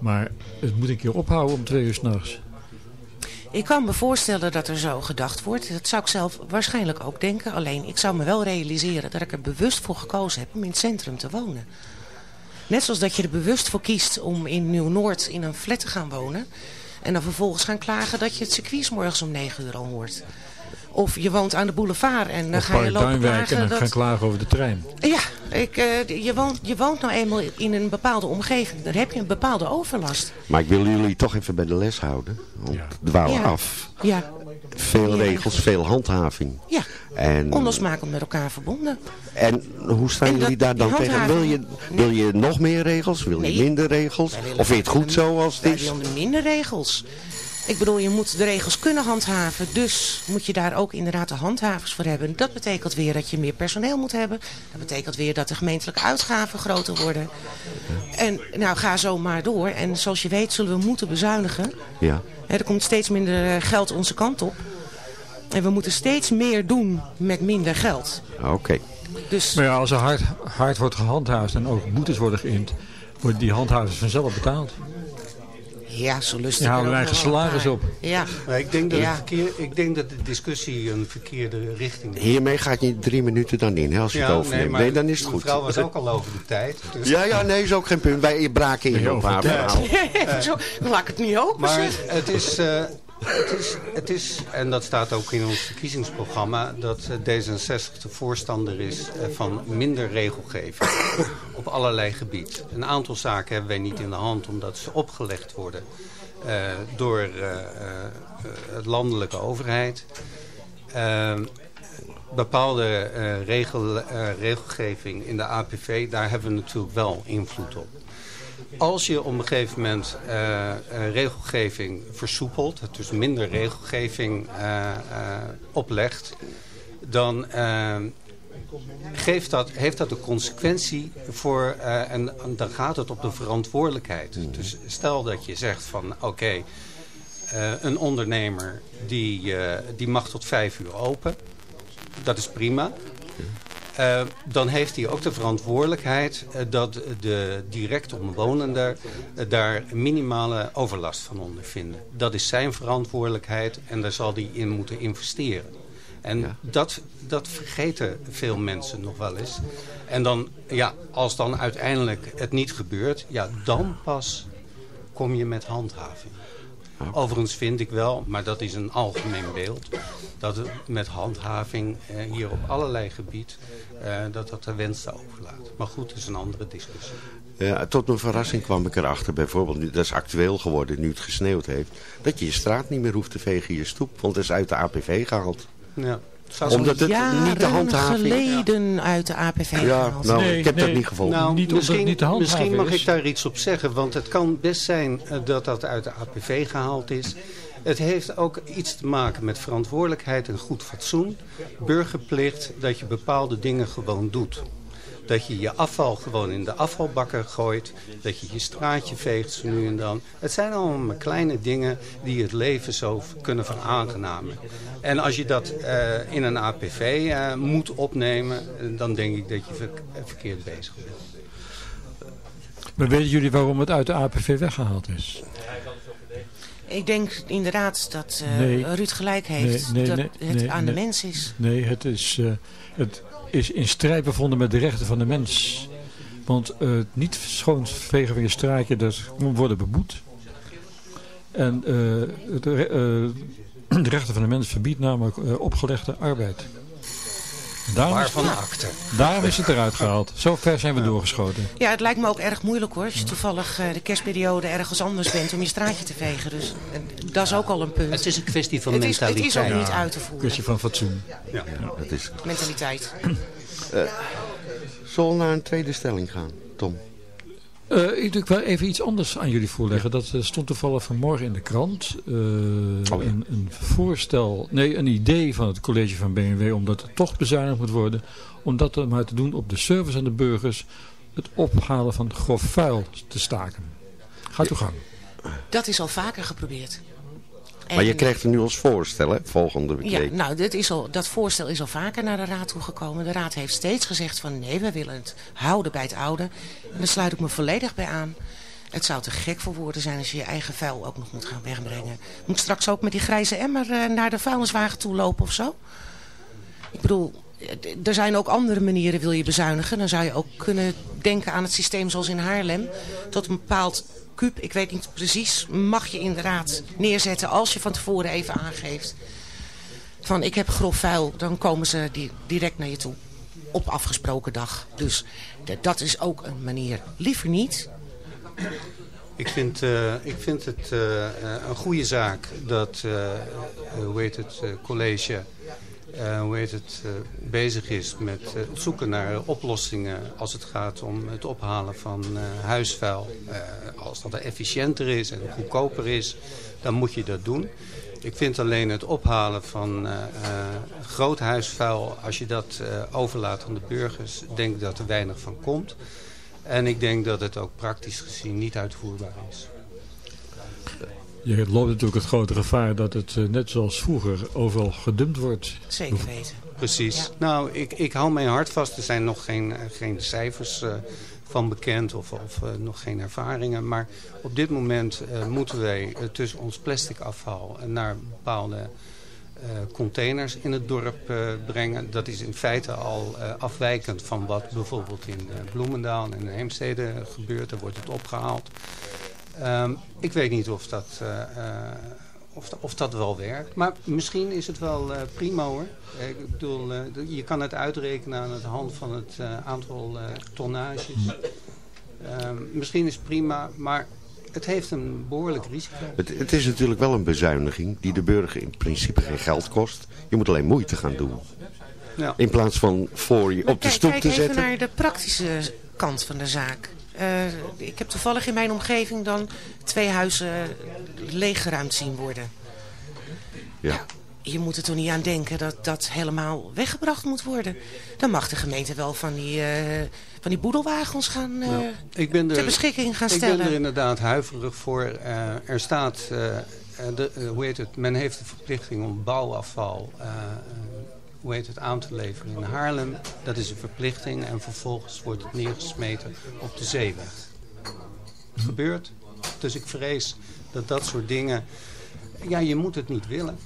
maar het moet een keer ophouden om twee uur s'nachts. Ik kan me voorstellen dat er zo gedacht wordt. Dat zou ik zelf waarschijnlijk ook denken. Alleen ik zou me wel realiseren dat ik er bewust voor gekozen heb om in het centrum te wonen. Net zoals dat je er bewust voor kiest om in Nieuw-Noord in een flat te gaan wonen. En dan vervolgens gaan klagen dat je het circuit morgens om 9 uur al hoort. Of je woont aan de boulevard en dan Of ga je lopen Duinwijk en klagen dan dat... gaan klagen over de trein. Ja, ik, eh, je, woont, je woont nou eenmaal in een bepaalde omgeving. Dan heb je een bepaalde overlast. Maar ik wil jullie toch even bij de les houden. Want dwalen Ja. af. Ja, Veel Ja. regels, veel handhaving. ja. En, onlosmakelijk met elkaar verbonden. en hoe staan En dat- jullie daar dan tegen? Wil je, wil je nog meer regels? Wil je Nee. minder regels? Of vind je het goed zoals het Wij is? willen minder regels. Ik bedoel, je moet de regels kunnen handhaven. Dus moet je daar ook inderdaad de handhavers voor hebben. Dat betekent weer dat je meer personeel moet hebben. Dat betekent weer dat de gemeentelijke uitgaven groter worden. En nou, ga zo maar door. En zoals je weet zullen we moeten bezuinigen. Ja. Hè, Er komt steeds minder geld onze kant op. En we moeten steeds meer doen met minder geld. Oké. Dus Maar ja, als er hard, hard wordt gehandhaafd en ook boetes worden geïnd, worden die handhavers vanzelf betaald. Ja, zo lustig. Die halen hun eigen salaris op. Ja. Maar ik, denk dat Ja. het verkeer, ik denk dat de discussie een verkeerde richting is. Hiermee gaat je drie minuten dan in, hè, als je het overneemt. Nee, dan is het goed. Mevrouw was ook al over de tijd. Dus Ja, ja, nee, is ook geen punt. Wij braken in op haar verhaal. Zo, laat ik het niet open Maar zeg. het is, eh, het, is, en dat staat ook in ons verkiezingsprogramma, dat eh, D66 de voorstander is eh, van minder regelgeving op allerlei gebieden. Een aantal zaken hebben wij niet in de hand omdat ze opgelegd worden eh, door eh, het landelijke overheid. Bepaalde regel, regelgeving in de APV, daar hebben we natuurlijk wel invloed op. Als je op een gegeven moment eh, eh, regelgeving versoepelt, dus minder regelgeving eh, oplegt, dan geeft dat, heeft dat een consequentie voor, en, dan gaat het op de verantwoordelijkheid. Dus stel dat je zegt van oké, een ondernemer die, die mag tot vijf uur open, dat is prima. Uh, dan heeft hij ook de verantwoordelijkheid uh, dat de direct omwonenden uh, daar minimale overlast van ondervinden. Dat is zijn verantwoordelijkheid en daar zal hij in moeten investeren. En ja. dat, dat vergeten veel mensen nog wel eens. En dan, ja, als dan uiteindelijk het niet gebeurt, ja, dan pas kom je met handhaving. Overigens vind ik wel, maar dat is een algemeen beeld, dat het met handhaving eh, hier op allerlei gebied, eh, dat dat de wensen overlaat. Maar goed, dat is een andere discussie. Ja, tot mijn verrassing kwam ik erachter, bijvoorbeeld, nu, dat is actueel geworden nu het gesneeuwd heeft, dat je je straat niet meer hoeft te vegen, je stoep, want het is uit de APV gehaald. Ja. Omdat het niet de handhaving... geleden uit de APV Ja, gehaald. nou, ik heb dat niet gevonden. Nou, Niet misschien, niet te handhaven misschien mag is. ik daar iets op zeggen, want het kan best zijn eh, dat dat uit de APV gehaald is. Het heeft ook iets te maken met verantwoordelijkheid en goed fatsoen. Burgerplicht, dat je bepaalde dingen gewoon doet. Dat je je afval gewoon in de afvalbakken gooit. Dat je je straatje veegt zo nu en dan. Het zijn allemaal kleine dingen die het leven zo kunnen veraangenamen. En als je dat eh, in een APV eh, moet opnemen, eh, dan denk ik dat je ver- verkeerd bezig bent. Maar weten jullie waarom het uit de APV weggehaald is? Ik denk inderdaad dat eh, Nee. Ruud gelijk heeft. Nee, nee, dat nee, het nee, aan de mens is. Nee, het is, eh, het is in strijd bevonden met de rechten van de mens. Want eh, het niet schoon vegen van je straatje, dat worden beboet. En eh, het re- eh, de rechten van de mens verbiedt namelijk eh, opgelegde arbeid. Daarom is, Waarvan akte? daarom is het eruit gehaald. Zo ver zijn we doorgeschoten. Ja, het lijkt me ook erg moeilijk hoor. Als je toevallig eh, de kerstperiode ergens anders bent om je straatje te vegen. Dus eh, dat is ook al een punt. Het is een kwestie van het is, het is ook mentaliteit. niet uit te voeren. Kwestie van fatsoen. Ja. dat is... Mentaliteit. Zullen we naar een tweede stelling gaan, Tom? Eh, ik wil even iets anders aan jullie voorleggen. Dat eh, stond toevallig vanmorgen in de krant. Eh, een, een voorstel, nee, een idee van het college van BMW omdat het toch bezuinigd moet worden. Om dat maar te doen op de service aan de burgers. Het ophalen van grof vuil te staken. Gaat uw gang. Dat is al vaker geprobeerd. Maar je krijgt er nu als voorstel, hè, volgende week. Ja, nou, dit is al, dat voorstel is al vaker naar de raad toegekomen. De raad heeft steeds gezegd van nee, we willen het houden bij het oude. En daar sluit ik me volledig bij aan. Het zou te gek voor woorden zijn als je je eigen vuil ook nog moet gaan wegbrengen. Moet straks ook met die grijze emmer eh, naar de vuilniswagen toe lopen of zo? Ik bedoel, eh, er zijn ook andere manieren wil je bezuinigen. Dan zou je ook kunnen denken aan het systeem zoals in Haarlem. Tot een bepaald ik weet niet precies, mag je inderdaad neerzetten als je van tevoren even aangeeft. Van ik heb grof vuil, dan komen ze di- direct naar je toe. Op afgesproken dag. Dus dat is ook een manier. Liever niet. Ik vind, eh, ik vind het eh, eh, een goede zaak dat hoe heet het, college eh, hoe het, eh, bezig is met eh, zoeken naar oplossingen als het gaat om het ophalen van huisvuil. Als dat efficiënter is en goedkoper is, dan moet je dat doen. Ik vind alleen het ophalen van groot huisvuil, als je dat overlaat aan de burgers, denk dat er weinig van komt. En ik denk dat het ook praktisch gezien niet uitvoerbaar is. Je loopt natuurlijk het grote gevaar dat het eh, net zoals vroeger overal gedumpt wordt. Zeker weten. Precies. Nou, ik, ik hou mijn hart vast. Er zijn nog geen, eh, geen cijfers eh, van bekend of, of eh, nog geen ervaringen. Maar op dit moment eh, moeten wij tussen ons plastic afval naar bepaalde eh, containers in het dorp eh, brengen. Dat is in feite al eh, afwijkend van wat bijvoorbeeld in eh, Bloemendaal en in Heemstede gebeurt. Daar wordt het opgehaald. Ehm, ik weet niet of dat, eh, eh, of, of dat wel werkt. Maar misschien is het wel eh, prima hoor. Ik bedoel, eh, je kan het uitrekenen aan de hand van het eh, aantal eh, tonnages. Ehm, misschien is het prima, maar het heeft een behoorlijk risico. Het, het is natuurlijk wel een bezuiniging die de burger in principe geen geld kost. Je moet alleen moeite gaan doen. Ja. In plaats van voor je op de Kijk, stoep kijk te even zetten. naar de praktische kant van de zaak. Eh, ik heb toevallig in mijn omgeving dan twee huizen leeggeruimd zien worden. Ja. Je moet er toch niet aan denken dat dat helemaal weggebracht moet worden. Dan mag de gemeente wel van die, eh, van die boedelwagens gaan, eh, Nou, ik ben er, ter beschikking gaan ik stellen. ben er inderdaad huiverig voor. Eh, er staat, de, hoe heet het, men heeft de verplichting om bouwafval hoe heet het, aan te leveren in Haarlem. Dat is een verplichting en vervolgens wordt het neergesmeten op de zeeweg. Het gebeurt. Dus ik vrees dat dat soort dingen, ja je moet het niet willen.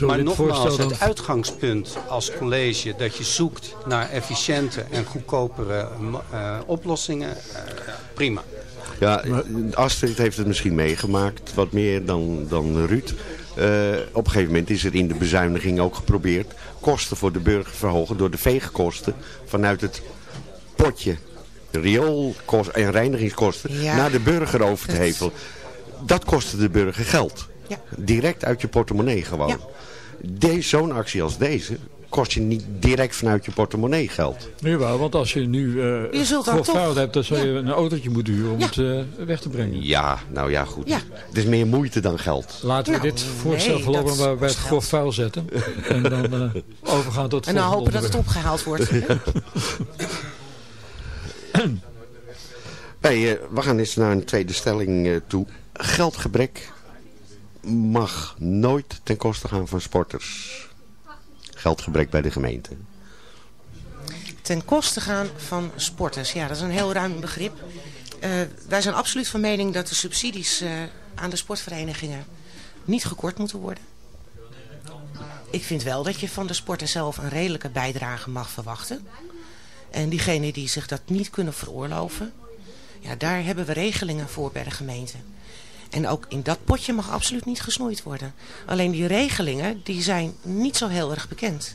Maar nogmaals, voorstel het dan- uitgangspunt als college dat je zoekt naar efficiënte en goedkopere eh, oplossingen, eh, prima. Ja, Astrid heeft het misschien meegemaakt, wat meer dan, dan Ruud. Eh, op een gegeven moment is er in de bezuiniging ook geprobeerd kosten voor de burger verhogen door de veegkosten vanuit het potje rioolkosten en reinigingskosten Ja. naar de burger over te hevelen. Dat kostte de burger geld. Ja. Direct uit je portemonnee gewoon. Ja. Zo'n actie als deze kost je niet direct vanuit je portemonnee geld. Nu wel, want als je nu eh Je zult dan voor hebt, dan zou je een autootje moeten huren om Ja. het eh, weg te brengen. Ja, nou ja, goed. Ja. Het is meer moeite dan geld. Laten we Nou, dit voorstel nee, bij het kost grof vuil zetten. en dan eh, overgaan tot het En dan hopen dat het opgehaald wordt. Hey, we gaan eens naar een tweede stelling toe. Geldgebrek mag nooit ten koste gaan van sporters. Geldgebrek bij de gemeente. ten koste gaan van sporters. Ja, dat is een heel ruim begrip. Eh, wij zijn absoluut van mening dat de subsidies eh, aan de sportverenigingen niet gekort moeten worden. Ik vind wel dat je van de sporter zelf een redelijke bijdrage mag verwachten. En diegenen die zich dat niet kunnen veroorloven, ja, daar hebben we regelingen voor bij de gemeente. En ook in dat potje mag absoluut niet gesnoeid worden. Alleen die regelingen, die zijn niet zo heel erg bekend.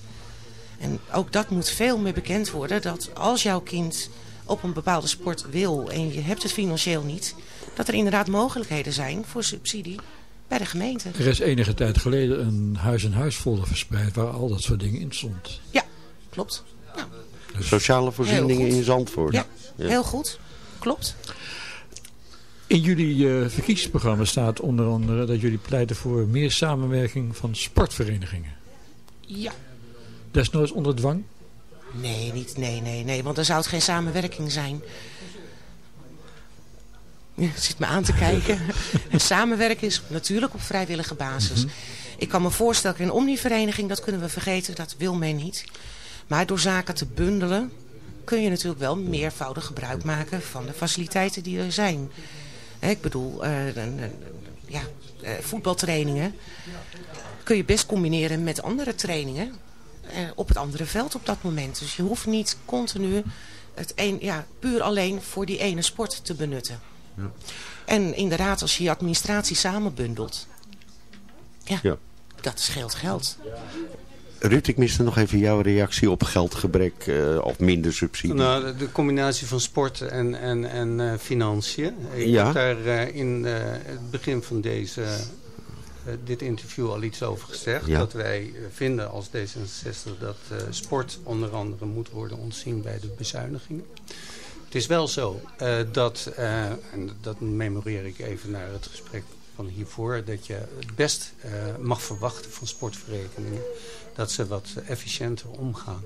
En ook dat moet veel meer bekend worden. Dat als jouw kind op een bepaalde sport wil en je hebt het financieel niet. Dat er inderdaad mogelijkheden zijn voor subsidie bij de gemeente. Er is enige tijd geleden een huis-en-huis folder verspreid waar al dat soort dingen in stond. Ja, klopt. Sociale voorzieningen in Zandvoort. Ja, Ja. heel goed. Klopt. In jullie eh, verkiezingsprogramma staat onder andere dat jullie pleiten voor meer samenwerking van sportverenigingen. Ja. Desnoods onder dwang? Nee, niet, nee, nee, nee. Want dan zou het geen samenwerking zijn. Je zit me aan te kijken. En samenwerken is natuurlijk op vrijwillige basis. Ik kan me voorstellen, een omnivereniging, dat kunnen we vergeten. Dat wil men niet. Maar door zaken te bundelen kun je natuurlijk wel meervoudig gebruik maken van de faciliteiten die er zijn. Ik bedoel, eh, ja, eh, voetbaltrainingen kun je best combineren met andere trainingen eh, op het andere veld op dat moment. Dus je hoeft niet continu het een, ja, puur alleen voor die ene sport te benutten. Ja. En inderdaad, als je je administratie samenbundelt, ja, Ja. dat scheelt geld. Ruud, ik miste nog even jouw reactie op geldgebrek eh, of minder subsidie. Nou, de- de combinatie van sport en, en, en eh, financiën. Ik Ja. heb daar eh, in het begin van deze, dit interview al iets over gezegd. Ja. Dat wij vinden als D66 dat sport onder andere moet worden ontzien bij de bezuinigingen. Het is wel zo dat, en dat memoreer ik even naar het gesprek van hiervoor, dat je het best eh, mag verwachten van sportverenigingen dat ze wat efficiënter omgaan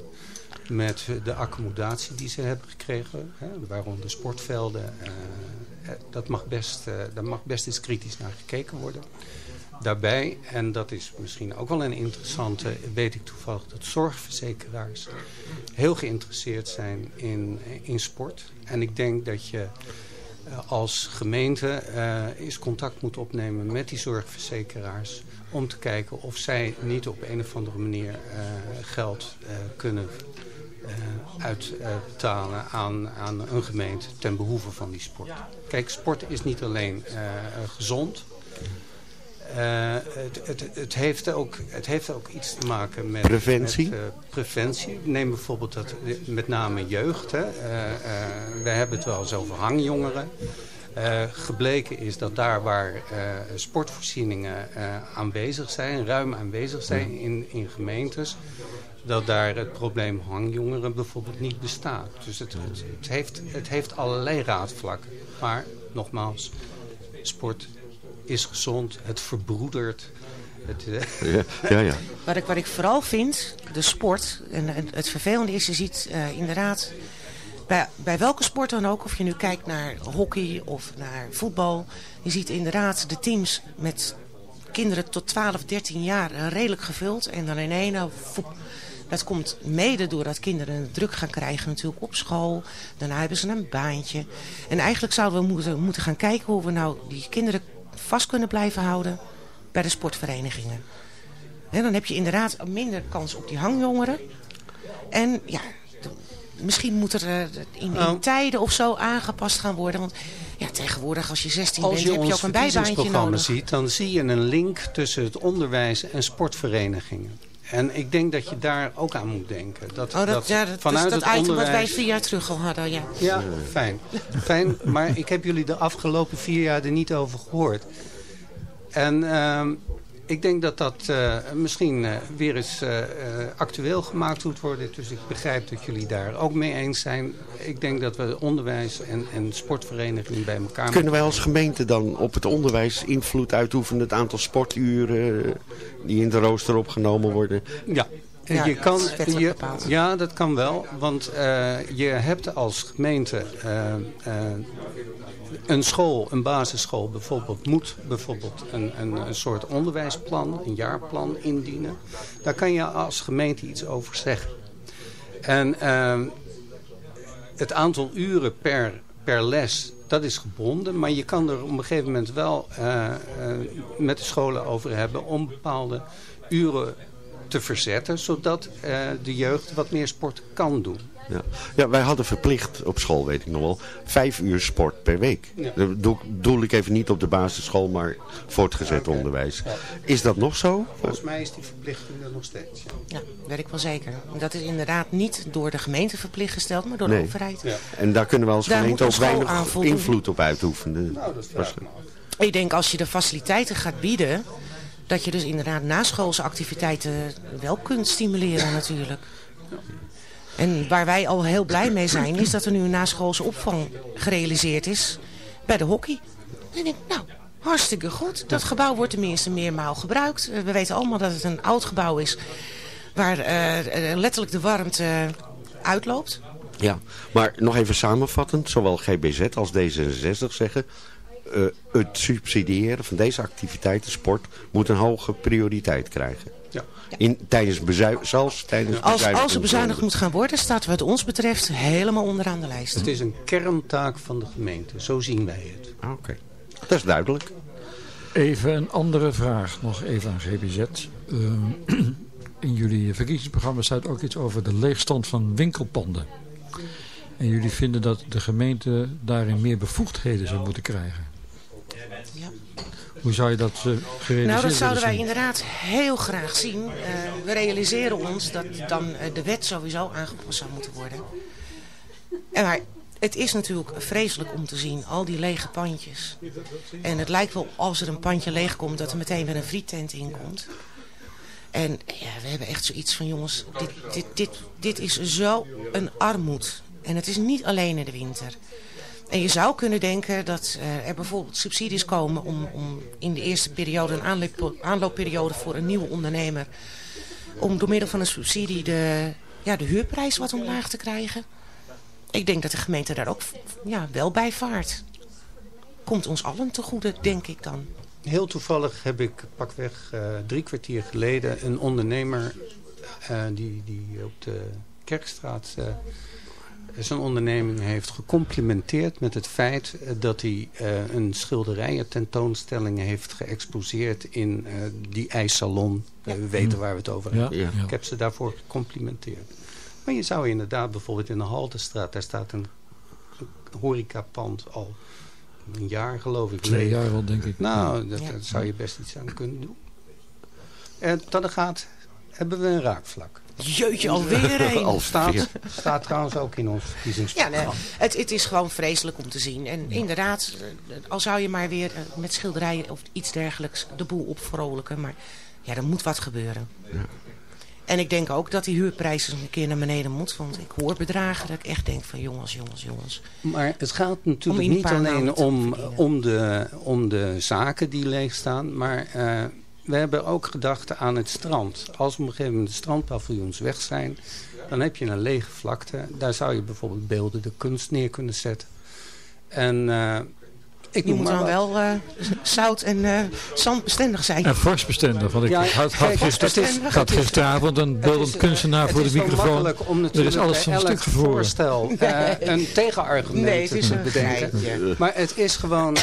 met de accommodatie die ze hebben gekregen, hè, waaronder sportvelden. eh, dat mag best, eh, daar mag best eens kritisch naar gekeken worden. Daarbij, en dat is misschien ook wel een interessante, weet ik toevallig dat zorgverzekeraars heel geïnteresseerd zijn in, in sport. En ik denk dat je als gemeente eh, eens contact moet opnemen met die zorgverzekeraars om te kijken of zij niet op een of andere manier eh, geld eh, kunnen eh, uitbetalen aan, aan een gemeente ten behoeve van die sport. Kijk, sport is niet alleen eh, eh, gezond. Eh, het, het, het, heeft ook, het heeft ook iets te maken met Preventie? met, eh, preventie. Neem bijvoorbeeld dat, met name jeugd. Hè. Eh, eh, we hebben het wel eens over hangjongeren. Eh, gebleken is dat daar waar eh, sportvoorzieningen eh, aanwezig zijn, ruim aanwezig zijn in, in gemeentes, dat daar het probleem hangjongeren bijvoorbeeld niet bestaat. Dus het, het, het heeft, het heeft allerlei raadvlakken. Maar nogmaals, sport is gezond, het verbroedert. Het, eh, Ja, ja, ja. Wat ik, wat ik vooral vind, de sport, en het, het vervelende is, je ziet eh, inderdaad, bij, bij welke sport dan ook, of je nu kijkt naar hockey of naar voetbal, je ziet inderdaad de teams met kinderen tot 12, 13 jaar eh, redelijk gevuld. En dan in één, nou, dat komt mede doordat kinderen druk gaan krijgen natuurlijk op school. Daarna hebben ze een baantje. En eigenlijk zouden we moeten, moeten gaan kijken hoe we nou die kinderen vast kunnen blijven houden bij de sportverenigingen. En dan heb je inderdaad minder kans op die hangjongeren. En ja, misschien moet er eh, in, in Nou. tijden of zo aangepast gaan worden. Want Ja, tegenwoordig als je 16 Als bent je heb je ons ook een bijbaantje nodig. ziet, dan zie je een link tussen het onderwijs en sportverenigingen. En ik denk dat je daar ook aan moet denken. Dat, Oh, dat, ja, dat vanuit is dat het item wat wij vier jaar terug al hadden, ja. Ja, fijn. fijn. Maar ik heb jullie de afgelopen vier jaar er niet over gehoord. En ehm, ik denk dat dat eh, misschien eh, weer eens eh, actueel gemaakt moet worden. Dus ik begrijp dat jullie daar ook mee eens zijn. Ik denk dat we onderwijs en, en sportvereniging bij elkaar Kunnen wij als gemeente dan op het onderwijs invloed uitoefenen? Het aantal sporturen die in de rooster opgenomen worden? Ja. Ja, je dat kan, wettelijk je, ja, dat kan wel. Want eh, je hebt als gemeente een school, een basisschool bijvoorbeeld, moet bijvoorbeeld een, een, een soort onderwijsplan, een jaarplan indienen. Daar kan je als gemeente iets over zeggen. En eh, het aantal uren per, per les, dat is gebonden. Maar je kan er op een gegeven moment wel eh, eh, met de scholen over hebben om bepaalde uren te verzetten. Zodat eh, de jeugd wat meer sport kan doen. Ja. ja, wij hadden verplicht op school, weet ik nog wel, vijf uur sport per week. Ja. Dat doe, doel ik even niet op de basisschool, maar voortgezet onderwijs. Is dat nog zo? Volgens mij is die verplichting er nog steeds. Ja. Ja, weet ik wel zeker. Dat is inderdaad niet door de gemeente verplicht gesteld, maar door de Nee. overheid. En daar kunnen we als Daar gemeente ook weinig invloed op uitoefenen. Nou, dat vraag ik me. Ik denk als je de faciliteiten gaat bieden, dat je dus inderdaad naschoolse activiteiten wel kunt stimuleren natuurlijk. En waar wij al heel blij mee zijn, is dat er nu een naschoolse opvang gerealiseerd is bij de hockey. En ik nou, hartstikke goed. Dat gebouw wordt tenminste meermaal gebruikt. Eh, We weten allemaal dat het een oud gebouw is waar eh, eh, letterlijk de warmte uitloopt. Ja, maar nog even samenvattend, zowel GBZ als D66 zeggen... het subsidiëren van deze activiteiten, sport, moet een hoge prioriteit krijgen. In, tijdens zelfs tijdens Als, als er bezuinigd moet gaan worden, staat wat ons betreft helemaal onderaan de lijst. Het is een kerntaak van de gemeente. Zo zien wij het. Ah, Oké, dat is duidelijk. Even een andere vraag, nog even aan GBZ. Ehm, in jullie verkiezingsprogramma staat ook iets over de leegstand van winkelpanden. En jullie vinden dat de gemeente daarin meer bevoegdheden zou moeten krijgen. Ja. Hoe zou je dat gerealiseerd Nou, dat zouden wij inderdaad heel graag zien. Eh, we realiseren ons dat dan eh, de wet sowieso aangepast zou moeten worden. En maar het is natuurlijk vreselijk om te zien, al die lege pandjes. En het lijkt wel als er een pandje leeg komt, dat er meteen weer een friettent in komt. En ja, we hebben echt zoiets van, jongens, dit, dit, dit, dit is zo een armoed. En het is niet alleen in de winter. En je zou kunnen denken dat er bijvoorbeeld subsidies komen om, om in de eerste periode, een aanloop, aanloopperiode voor een nieuwe ondernemer, om door middel van een subsidie de, ja, de huurprijs wat omlaag te krijgen. Ik denk dat de gemeente daar ook ja, wel bij vaart. Komt ons allen te goede, denk ik dan. Heel toevallig heb ik pakweg eh, drie kwartier geleden een ondernemer eh, die, die op de Kerkstraat eh, zijn onderneming heeft gecomplimenteerd met het feit eh, dat hij eh, een schilderijen tentoonstelling heeft geëxposeerd in eh, die ijssalon. We weten waar we het over hebben. ja. Ik heb ze daarvoor gecomplimenteerd. Maar je zou inderdaad bijvoorbeeld in de Haltestraat, daar staat een horecapand al een jaar geloof ik. Twee jaar al, denk ik. Nou, daar zou je best iets aan kunnen doen. En de gaat hebben we een raakvlak. Jeutje, alweer een. Al staat, staat trouwens ook in ons Ja, verkiezingsprogramma. nee, het, het is gewoon vreselijk om te zien. En inderdaad, eh, al zou je maar weer eh, met schilderijen of iets dergelijks de boel opvrolijken. Maar ja, er moet wat gebeuren. En ik denk ook dat die huurprijs eens een keer naar beneden moet. Want ik hoor bedragen dat ik echt denk van jongens, jongens, jongens. Maar het gaat natuurlijk niet alleen om, om, de, om de zaken die leeg staan. Maar eh, we hebben ook gedacht aan het strand. Als op een gegeven moment de strandpaviljoens weg zijn... dan heb je een lege vlakte. Daar zou je bijvoorbeeld beelden de kunst neer kunnen zetten. En eh, ik Die moet dan wel eh, zout- en eh, zandbestendig zijn. En vorstbestendig, want ik Ja, had, had, kijk, gister- had gisteravond een beeldend kunstenaar voor de microfoon. om er is alles een stuk gevroren. voorstel eh, een tegenargument Nee, het is te een bedenken. Maar het is gewoon,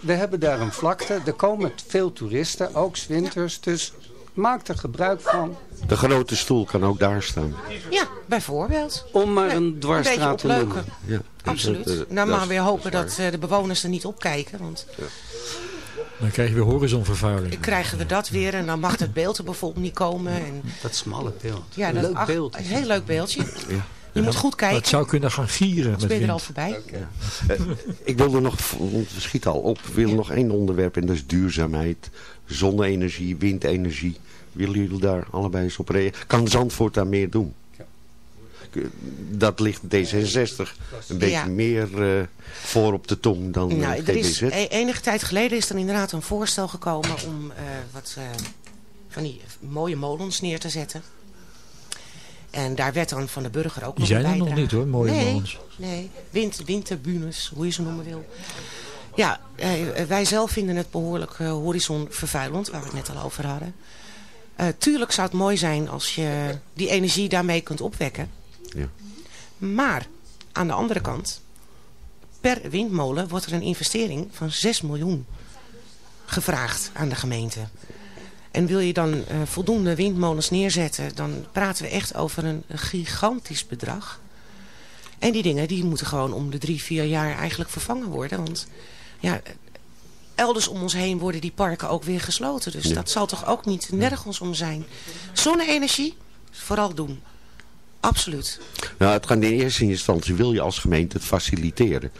we hebben daar een vlakte. Er komen veel toeristen, ook 's winters. Dus maak er gebruik van. De grote stoel kan ook daar staan. Ja, bijvoorbeeld. Om maar een dwarsstraat te noemen. Ja, Absoluut. dat, eh, nou, maar weer hopen dat eh, de bewoners er niet op kijken. Want Dan krijg je weer horizonvervuiling. krijgen we dat weer en dan mag het beeld er bijvoorbeeld niet komen. En, Dat smalle beeld. ja, dat, Leuk ach, beeld. Een heel leuk beeldje. Ja. Je moet goed kijken. Het zou kunnen gaan gieren met ben je er al voorbij. Eh, ik wilde nog, want we schieten al op, we willen nog één onderwerp en dat is duurzaamheid. Zonne-energie, windenergie. Willen jullie daar allebei eens op reageren? Kan Zandvoort daar meer doen? Dat ligt D66 een beetje Ja. meer eh, voor op de tong dan Nou, eh, er is, GBZ. e- enige tijd geleden is er inderdaad een voorstel gekomen om eh, wat eh, van die mooie molens neer te zetten. En daar werd dan van de burger ook Die nog een zijn er nog niet hoor, mooie nee, molens. Nee, Wind, winterbunes, hoe je ze noemen wil. Ja, eh, wij zelf vinden het behoorlijk eh, horizonvervuilend, waar we het net al over hadden. Eh, tuurlijk zou het mooi zijn als je die energie daarmee kunt opwekken. Ja. Maar aan de andere kant, per windmolen wordt er een investering van 6 miljoen gevraagd aan de gemeente. En wil je dan eh, voldoende windmolens neerzetten, dan praten we echt over een gigantisch bedrag. En die dingen die moeten gewoon om de drie, vier jaar eigenlijk vervangen worden. Want ja, elders om ons heen worden die parken ook weer gesloten. Dus Ja. dat zal toch ook niet nergens om zijn. Zonne-energie, vooral doen. Absoluut. Nou, het gaat in eerste instantie, wil je als gemeente het faciliteren.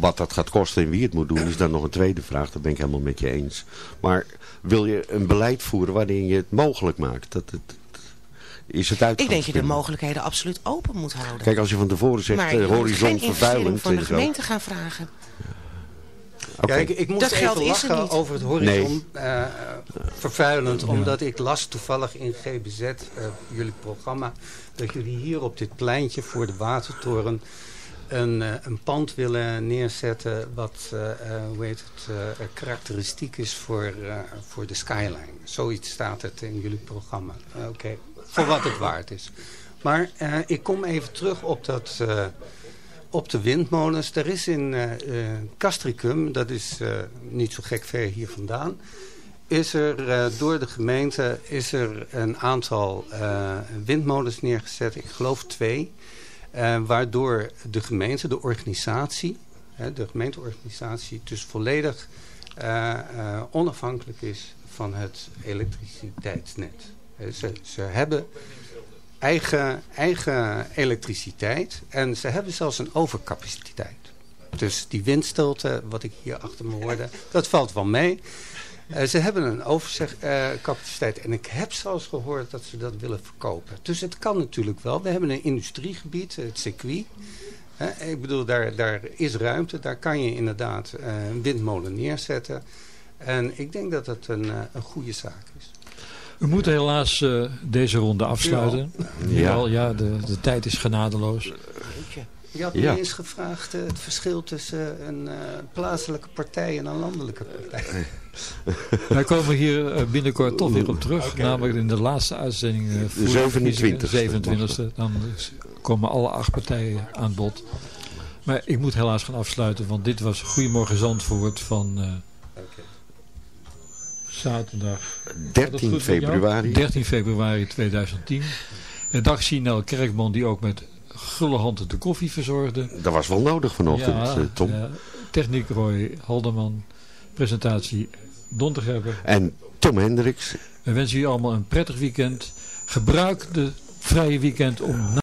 Wat dat gaat kosten en wie het moet doen, is dan nog een tweede vraag. Dat ben ik helemaal met je eens. Maar wil je een beleid voeren waarin je het mogelijk maakt? Dat het, is het Ik denk dat je de mogelijkheden absoluut open moet houden. Kijk, als je van tevoren zegt, maar je moet horizon vervuilend van de gemeente gaan vragen. Oké. Kijk, ik moest Dat geld even is lachen niet. over het horizon eh, vervuilend. Omdat ik las toevallig in GBZ, eh, jullie programma, dat jullie hier op dit pleintje voor de Watertoren een, eh, een pand willen neerzetten wat eh, eh, hoe heet het, karakteristiek is voor, voor de skyline. Zoiets staat het in jullie programma. Oké, voor wat het waard is. Maar ik kom even terug op dat... op de windmolens. Er is in Castricum, dat is niet zo gek ver hier vandaan... is er door de gemeente is er een aantal windmolens neergezet. Ik geloof twee. Eh, waardoor de gemeente, de organisatie... hè, de gemeenteorganisatie dus volledig eh, eh, onafhankelijk is van het elektriciteitsnet. Ze, ze hebben eigen, eigen elektriciteit. En ze hebben zelfs een overcapaciteit. Dus die windstilte, wat ik hier achter me hoorde, dat valt wel mee. Eh, ze hebben een overcapaciteit. en ik heb zelfs gehoord dat ze dat willen verkopen. Dus het kan natuurlijk wel. We hebben een industriegebied, het circuit. Hè, ik bedoel, daar, daar is ruimte. Daar kan je inderdaad eh, een windmolen neerzetten. En ik denk dat het een, eh, een goede zaak is. We moeten helaas eh, deze ronde afsluiten. Ja. Ja, ja de, de tijd is genadeloos. Je had Ja. niet eens gevraagd eh, het verschil tussen een eh, plaatselijke partij en een landelijke partij. Wij komen hier eh, binnenkort toch weer op terug. Namelijk in de laatste uitzending. eh, voor de 27e. verkiezingen, 27e. Dan komen alle acht partijen aan bod. Maar ik moet helaas gaan afsluiten. Want dit was Goedemorgen Zandvoort van eh, zaterdag. 13 Gaat dat goed met jou? februari. 13 februari 2010. En dag Sinel Kerkman die ook met gulle de koffie verzorgde. Dat was wel nodig vanochtend, Ja, eh, Tom. ja. techniek Roy Halderman. Presentatie Don. En Tom Hendricks. We wensen jullie allemaal een prettig weekend. Gebruik de vrije weekend om